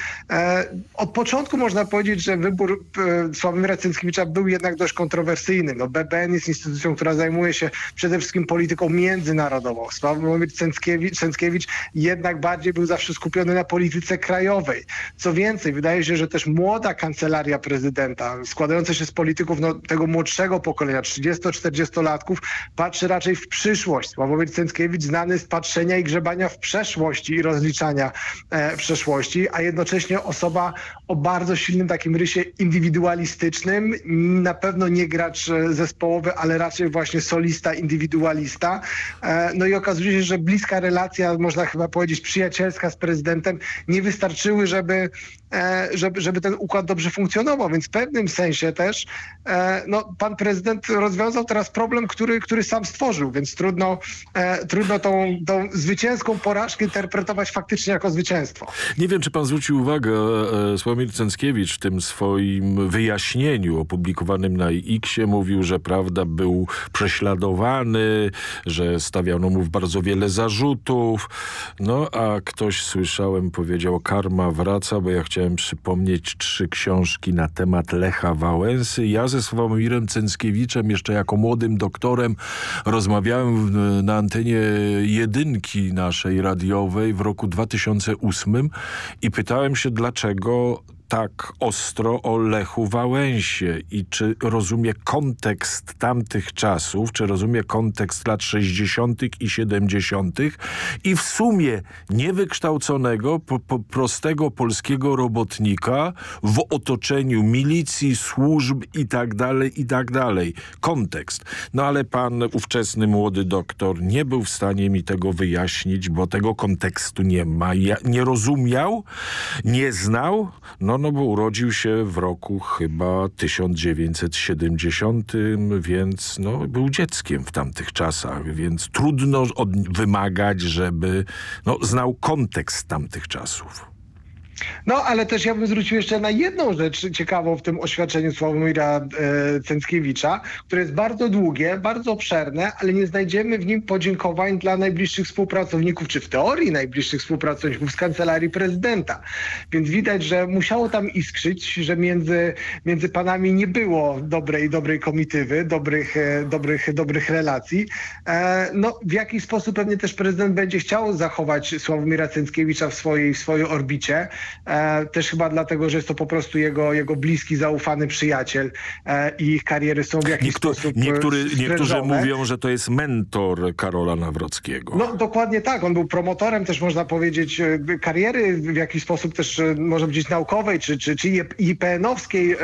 Speaker 27: Od początku można powiedzieć, że wybór Sławomira Cęckiewicza był jednak dość kontrowersyjny no, BBN jest instytucją, która zajmuje się przede wszystkim polityką międzynarodową. Sławomir Cęckiewicz, Cęckiewicz jednak bardziej był zawsze skupiony na polityce krajowej. Co więcej, wydaje się, że też młoda kancelaria prezydenta, składająca się z polityków no, tego młodszego pokolenia, 30-40-latków, patrzy raczej w przyszłość. Sławomir Cęckiewicz znany z patrzenia i grzebania w przeszłości i rozliczania e, przeszłości, a jednocześnie osoba o bardzo silnym takim rysie indywidualistycznym, na pewno nie gracz zespołowy, ale raczej właśnie solista, indywidualista. E, no i okazuje się, że bliska relacja, można chyba powiedzieć przyjacielska z prezydentem nie wystarczyły, żeby E, żeby, żeby ten układ dobrze funkcjonował. Więc w pewnym sensie też e, no, pan prezydent rozwiązał teraz problem, który, który sam stworzył, więc trudno, e, trudno tą, tą zwycięską porażkę interpretować faktycznie jako zwycięstwo.
Speaker 8: Nie wiem, czy pan zwrócił uwagę, Sławomir Cęckiewicz w tym swoim wyjaśnieniu opublikowanym na X-ie mówił, że prawda był prześladowany, że stawiano mu bardzo wiele zarzutów. No a ktoś, słyszałem, powiedział karma wraca, bo ja chciałem przypomnieć trzy książki na temat Lecha Wałęsy. Ja ze Sławomirem Cęckiewiczem jeszcze jako młodym doktorem rozmawiałem na antenie jedynki naszej radiowej w roku 2008 i pytałem się, dlaczego tak ostro o Lechu Wałęsie i czy rozumie kontekst tamtych czasów, czy rozumie kontekst lat 60. i 70. i w sumie niewykształconego, po, po prostego polskiego robotnika w otoczeniu milicji, służb i tak dalej, i tak dalej. Kontekst. No ale pan ówczesny młody doktor nie był w stanie mi tego wyjaśnić, bo tego kontekstu nie ma. Ja nie rozumiał, nie znał, no no, bo urodził się w roku chyba 1970, więc no, był dzieckiem w tamtych czasach, więc trudno wymagać, żeby no, znał kontekst tamtych czasów.
Speaker 27: No, ale też ja bym zwrócił jeszcze na jedną rzecz ciekawą w tym oświadczeniu Sławomira e, Cęckiewicza, które jest bardzo długie, bardzo obszerne, ale nie znajdziemy w nim podziękowań dla najbliższych współpracowników, czy w teorii najbliższych współpracowników z kancelarii prezydenta. Więc widać, że musiało tam iskrzyć, że między, między panami nie było dobrej, dobrej komitywy, dobrych, e, dobrych, dobrych relacji. E, no, w jakiś sposób pewnie też prezydent będzie chciał zachować Sławomira Cęckiewicza w swojej, w swojej orbicie. E, też chyba dlatego, że jest to po prostu jego, jego bliski, zaufany przyjaciel e, i ich kariery są w jakiś
Speaker 8: Niektóry,
Speaker 27: sposób e,
Speaker 8: niektóry, Niektórzy mówią, że to jest mentor Karola Nawrockiego.
Speaker 27: No dokładnie tak, on był promotorem też można powiedzieć kariery w jakiś sposób też może powiedzieć naukowej czy, czy, czy IPN-owskiej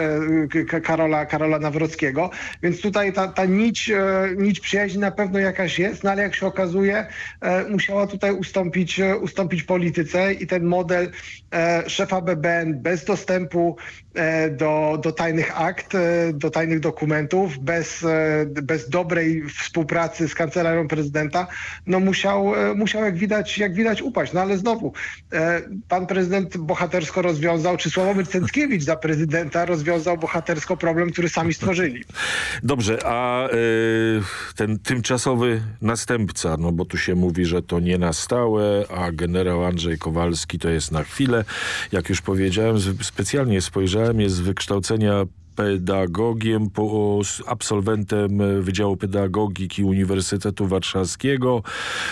Speaker 27: Karola, Karola Nawrockiego, więc tutaj ta, ta nić, nić przyjaźni na pewno jakaś jest, no ale jak się okazuje musiała tutaj ustąpić, ustąpić polityce i ten model szefa BBN bez dostępu e, do, do tajnych akt, e, do tajnych dokumentów, bez, e, bez dobrej współpracy z kancelarią prezydenta, no musiał, musiał jak widać, jak widać upaść. No ale znowu, pan prezydent bohatersko rozwiązał, czy Sławomir Cęckiewicz za prezydenta rozwiązał bohatersko problem, który sami stworzyli.
Speaker 8: Dobrze, a ten tymczasowy następca, no bo tu się mówi, że to nie na stałe, a generał Andrzej Kowalski to jest na chwilę. Jak już powiedziałem, specjalnie spojrzałem, jest z wykształcenia pedagogiem, absolwentem Wydziału Pedagogiki Uniwersytetu Warszawskiego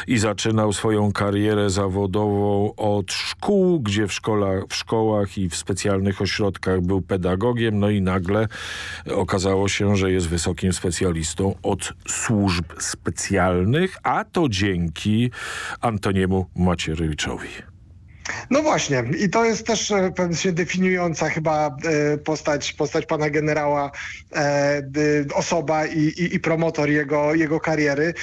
Speaker 8: i zaczynał swoją karierę zawodową od szkół, gdzie w, szkołach, w szkołach i w specjalnych ośrodkach był pedagogiem, no i nagle okazało się, że jest wysokim specjalistą od służb specjalnych, a to dzięki Antoniemu Macierewiczowi.
Speaker 27: No właśnie i to jest też e, pewnie definiująca chyba e, postać, postać pana generała, e, osoba i, i, i promotor jego, jego kariery.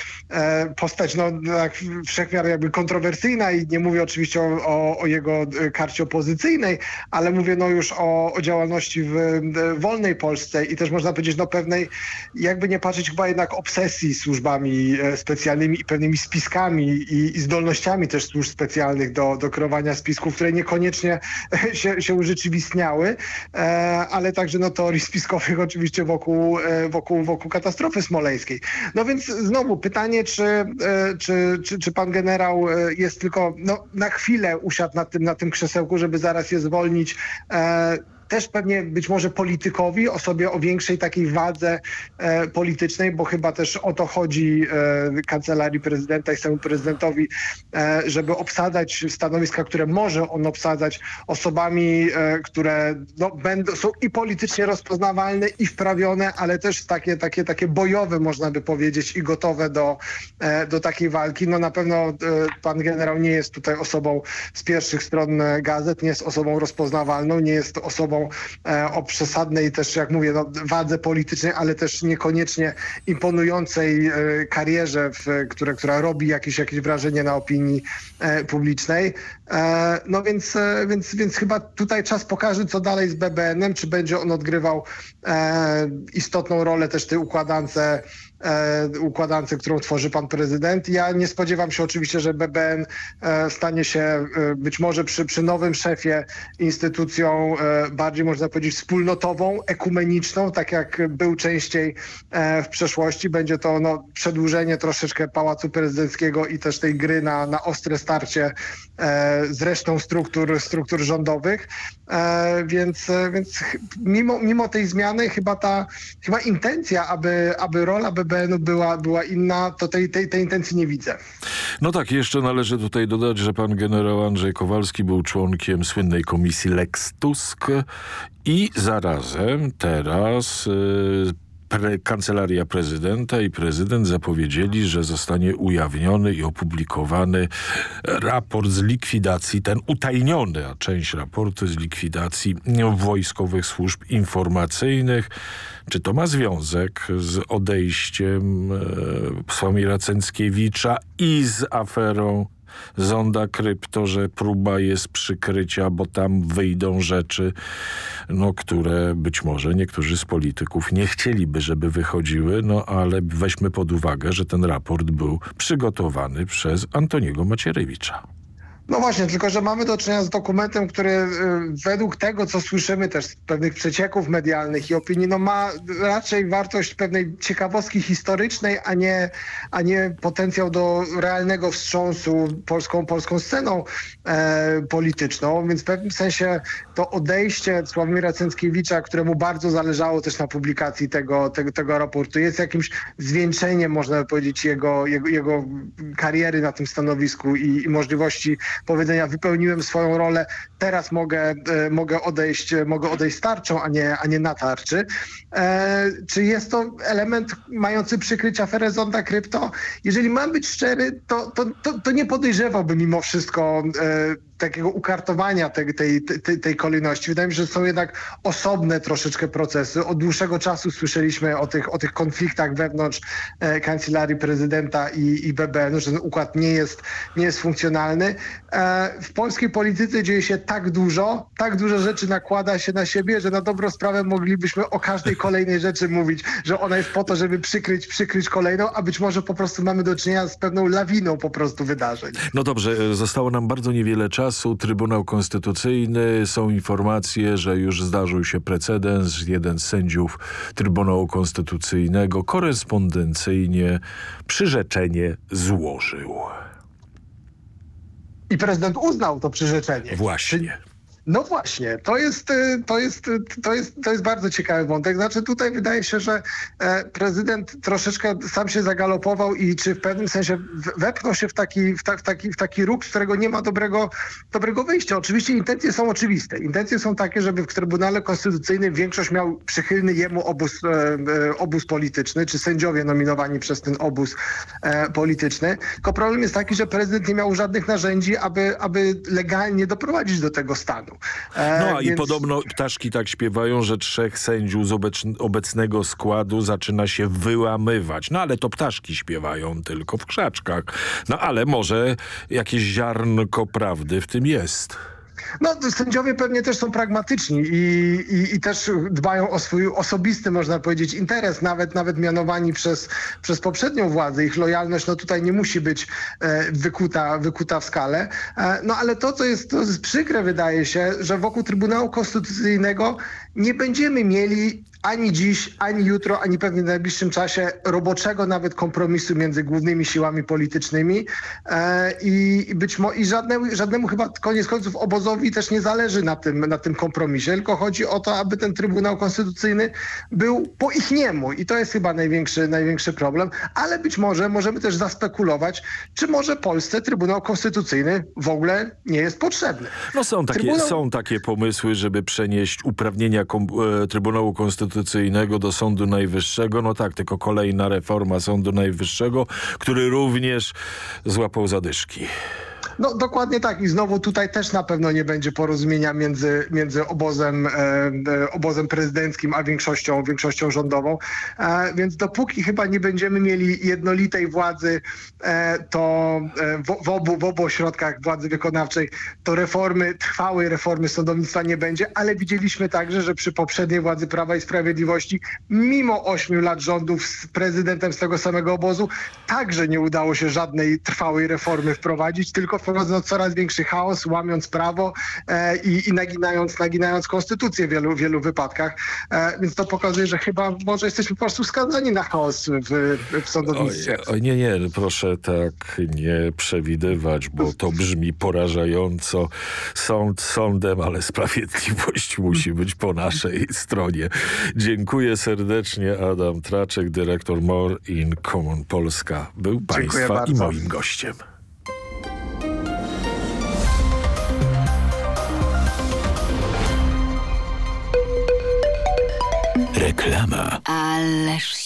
Speaker 27: Postać no tak wszechmiar jakby kontrowersyjna i nie mówię oczywiście o, o, jego karcie opozycyjnej, ale mówię no już o, o działalności w e, wolnej Polsce i też można powiedzieć no pewnej, jakby nie patrzeć chyba jednak obsesji służbami specjalnymi i pewnymi spiskami i, i zdolnościami też służb specjalnych do, do kreowania spisków, które niekoniecznie się, się urzeczywistniały, e, ale także no, teorii spiskowych oczywiście wokół, e, wokół, wokół katastrofy smoleńskiej. No więc znowu pytanie, czy, e, czy, czy, czy pan generał jest tylko no, na chwilę usiadł na tym, na tym krzesełku, żeby zaraz je zwolnić. Też pewnie być może politykowi, osobie o większej takiej wadze e, politycznej, bo chyba też o to chodzi e, kancelarii prezydenta i samemu prezydentowi, e, żeby obsadzać stanowiska, które może on obsadzać osobami, e, które no, będą, są i politycznie rozpoznawalne, i wprawione, ale też takie, takie, takie bojowe, można by powiedzieć, i gotowe do, e, do takiej walki. No na pewno e, pan generał nie jest tutaj osobą z pierwszych stron gazet, nie jest osobą rozpoznawalną, nie jest osobą e, o przesadnej też, jak mówię, no, wadze politycznej, ale też niekoniecznie imponującej e, karierze, w, które, która robi jakieś, jakieś wrażenie na opinii e, publicznej. No więc, więc, więc chyba tutaj czas pokaże, co dalej z BBN-em, czy będzie on odgrywał istotną rolę też tej układance układance, którą tworzy pan prezydent. Ja nie spodziewam się oczywiście, że BBN e, stanie się e, być może przy, przy nowym szefie instytucją e, bardziej można powiedzieć wspólnotową, ekumeniczną, tak jak był częściej e, w przeszłości. Będzie to no, przedłużenie troszeczkę Pałacu Prezydenckiego i też tej gry na, na ostre starcie e, z resztą struktur, struktur rządowych. E, więc e, więc mimo, mimo tej zmiany chyba ta chyba intencja, aby, aby rola BBN-u była, była inna, to tej, tej, tej intencji nie widzę.
Speaker 8: No tak, jeszcze należy tutaj dodać, że pan generał Andrzej Kowalski był członkiem słynnej komisji Lex Tusk i zarazem teraz y, pre, kancelaria prezydenta i prezydent zapowiedzieli, że zostanie ujawniony i opublikowany raport z likwidacji, ten utajniony, a część raportu z likwidacji wojskowych służb informacyjnych. Czy to ma związek z odejściem e, Sławomira Cęckiewicza i z aferą Zonda Krypto, że próba jest przykrycia, bo tam wyjdą rzeczy, no, które być może niektórzy z polityków nie chcieliby, żeby wychodziły, no ale weźmy pod uwagę, że ten raport był przygotowany przez Antoniego Macierewicza.
Speaker 27: No właśnie, tylko że mamy do czynienia z dokumentem, który y, według tego, co słyszymy też z pewnych przecieków medialnych i opinii, no ma raczej wartość pewnej ciekawostki historycznej, a nie, a nie potencjał do realnego wstrząsu polską, polską sceną e, polityczną. Więc w pewnym sensie to odejście Sławomira Cęckiewicza, któremu bardzo zależało też na publikacji tego, tego, tego raportu, jest jakimś zwieńczeniem, można powiedzieć, jego, jego, jego kariery na tym stanowisku i, i możliwości powiedzenia wypełniłem swoją rolę, teraz mogę, e, mogę, odejść, mogę odejść z tarczą, a nie, a nie na tarczy. E, czy jest to element mający przykryć aferę Zonda Krypto? Jeżeli mam być szczery, to, to, to, to nie podejrzewałbym mimo wszystko e, takiego ukartowania tej, tej, tej, tej kolejności. Wydaje mi się, że są jednak osobne troszeczkę procesy. Od dłuższego czasu słyszeliśmy o tych, o tych konfliktach wewnątrz e, kancelarii prezydenta i, i BBN, że ten układ nie jest, nie jest funkcjonalny. E, w polskiej polityce dzieje się tak dużo, tak dużo rzeczy nakłada się na siebie, że na dobrą sprawę moglibyśmy o każdej kolejnej rzeczy mówić, że ona jest po to, żeby przykryć, przykryć kolejną, a być może po prostu mamy do czynienia z pewną lawiną po prostu wydarzeń.
Speaker 8: No dobrze, e, zostało nam bardzo niewiele czasu czasu Trybunał Konstytucyjny. Są informacje, że już zdarzył się precedens. Jeden z sędziów Trybunału Konstytucyjnego korespondencyjnie przyrzeczenie złożył.
Speaker 27: I prezydent uznał to przyrzeczenie.
Speaker 8: Właśnie.
Speaker 27: No właśnie, to jest, y, to, jest, y, to, jest, to jest bardzo ciekawy wątek. Znaczy tutaj wydaje się, że e, prezydent troszeczkę sam się zagalopował i czy w pewnym sensie wepchnął się w taki, w, ta, w taki, w taki róg, z którego nie ma dobrego, dobrego wyjścia. Oczywiście intencje są oczywiste. Intencje są takie, żeby w Trybunale Konstytucyjnym większość miał przychylny jemu obóz, e, e, obóz polityczny, czy sędziowie nominowani przez ten obóz polityczny. Tylko problem jest taki, że prezydent nie miał żadnych narzędzi, aby, aby legalnie doprowadzić do tego stanu.
Speaker 8: E, no a więc... i podobno ptaszki tak śpiewają, że trzech sędziów z obecnego składu zaczyna się wyłamywać. No ale to ptaszki śpiewają tylko w krzaczkach. No ale może jakieś ziarnko prawdy w tym jest.
Speaker 27: No, sędziowie pewnie też są pragmatyczni i, i, i, też dbają o swój osobisty, można powiedzieć, interes, nawet nawet mianowani przez, przez poprzednią władzę. Ich lojalność no, tutaj nie musi być e, wykuta, wykuta w skale. E, no ale to, co jest, to jest przykre, wydaje się, że wokół Trybunału Konstytucyjnego nie będziemy mieli ani dziś, ani jutro, ani pewnie w najbliższym czasie roboczego nawet kompromisu między głównymi siłami politycznymi. E, i być mo- i żadnemu, żadnemu chyba koniec końców obozowi też nie zależy na tym, na tym kompromisie, tylko chodzi o to, aby ten Trybunał Konstytucyjny był po ich niemu. I to jest chyba największy, największy problem, ale być może możemy też zaspekulować, czy może Polsce Trybunał Konstytucyjny w ogóle nie jest potrzebny.
Speaker 8: No są takie, Trybunał... są takie pomysły, żeby przenieść uprawnienia e, Trybunału Konstytucyjnego Konstytucyjnego do Sądu Najwyższego. No tak, tylko kolejna reforma Sądu Najwyższego, który również złapał zadyszki.
Speaker 27: No dokładnie tak i znowu tutaj też na pewno nie będzie porozumienia między, między obozem, e, e, obozem prezydenckim a większością, większością rządową. E, więc dopóki chyba nie będziemy mieli jednolitej władzy, e, to e, w, w, obu, w obu ośrodkach władzy wykonawczej, to reformy, trwałej reformy sądownictwa nie będzie, ale widzieliśmy także, że przy poprzedniej władzy Prawa i Sprawiedliwości, mimo ośmiu lat rządów z prezydentem z tego samego obozu, także nie udało się żadnej trwałej reformy wprowadzić, tylko wprowadzając coraz większy chaos, łamiąc prawo e, i, i naginając, naginając konstytucję w wielu, wielu wypadkach. E, więc to pokazuje, że chyba może jesteśmy po prostu skazani na chaos w, w sądownictwie.
Speaker 8: Oj, oj, nie, nie, proszę tak nie przewidywać, bo to brzmi porażająco. Sąd sądem, ale sprawiedliwość musi być po naszej stronie. Dziękuję serdecznie. Adam Traczek, dyrektor More in Common Polska był Dziękuję Państwa bardzo. i moim gościem.
Speaker 1: Reklama.
Speaker 28: Ależ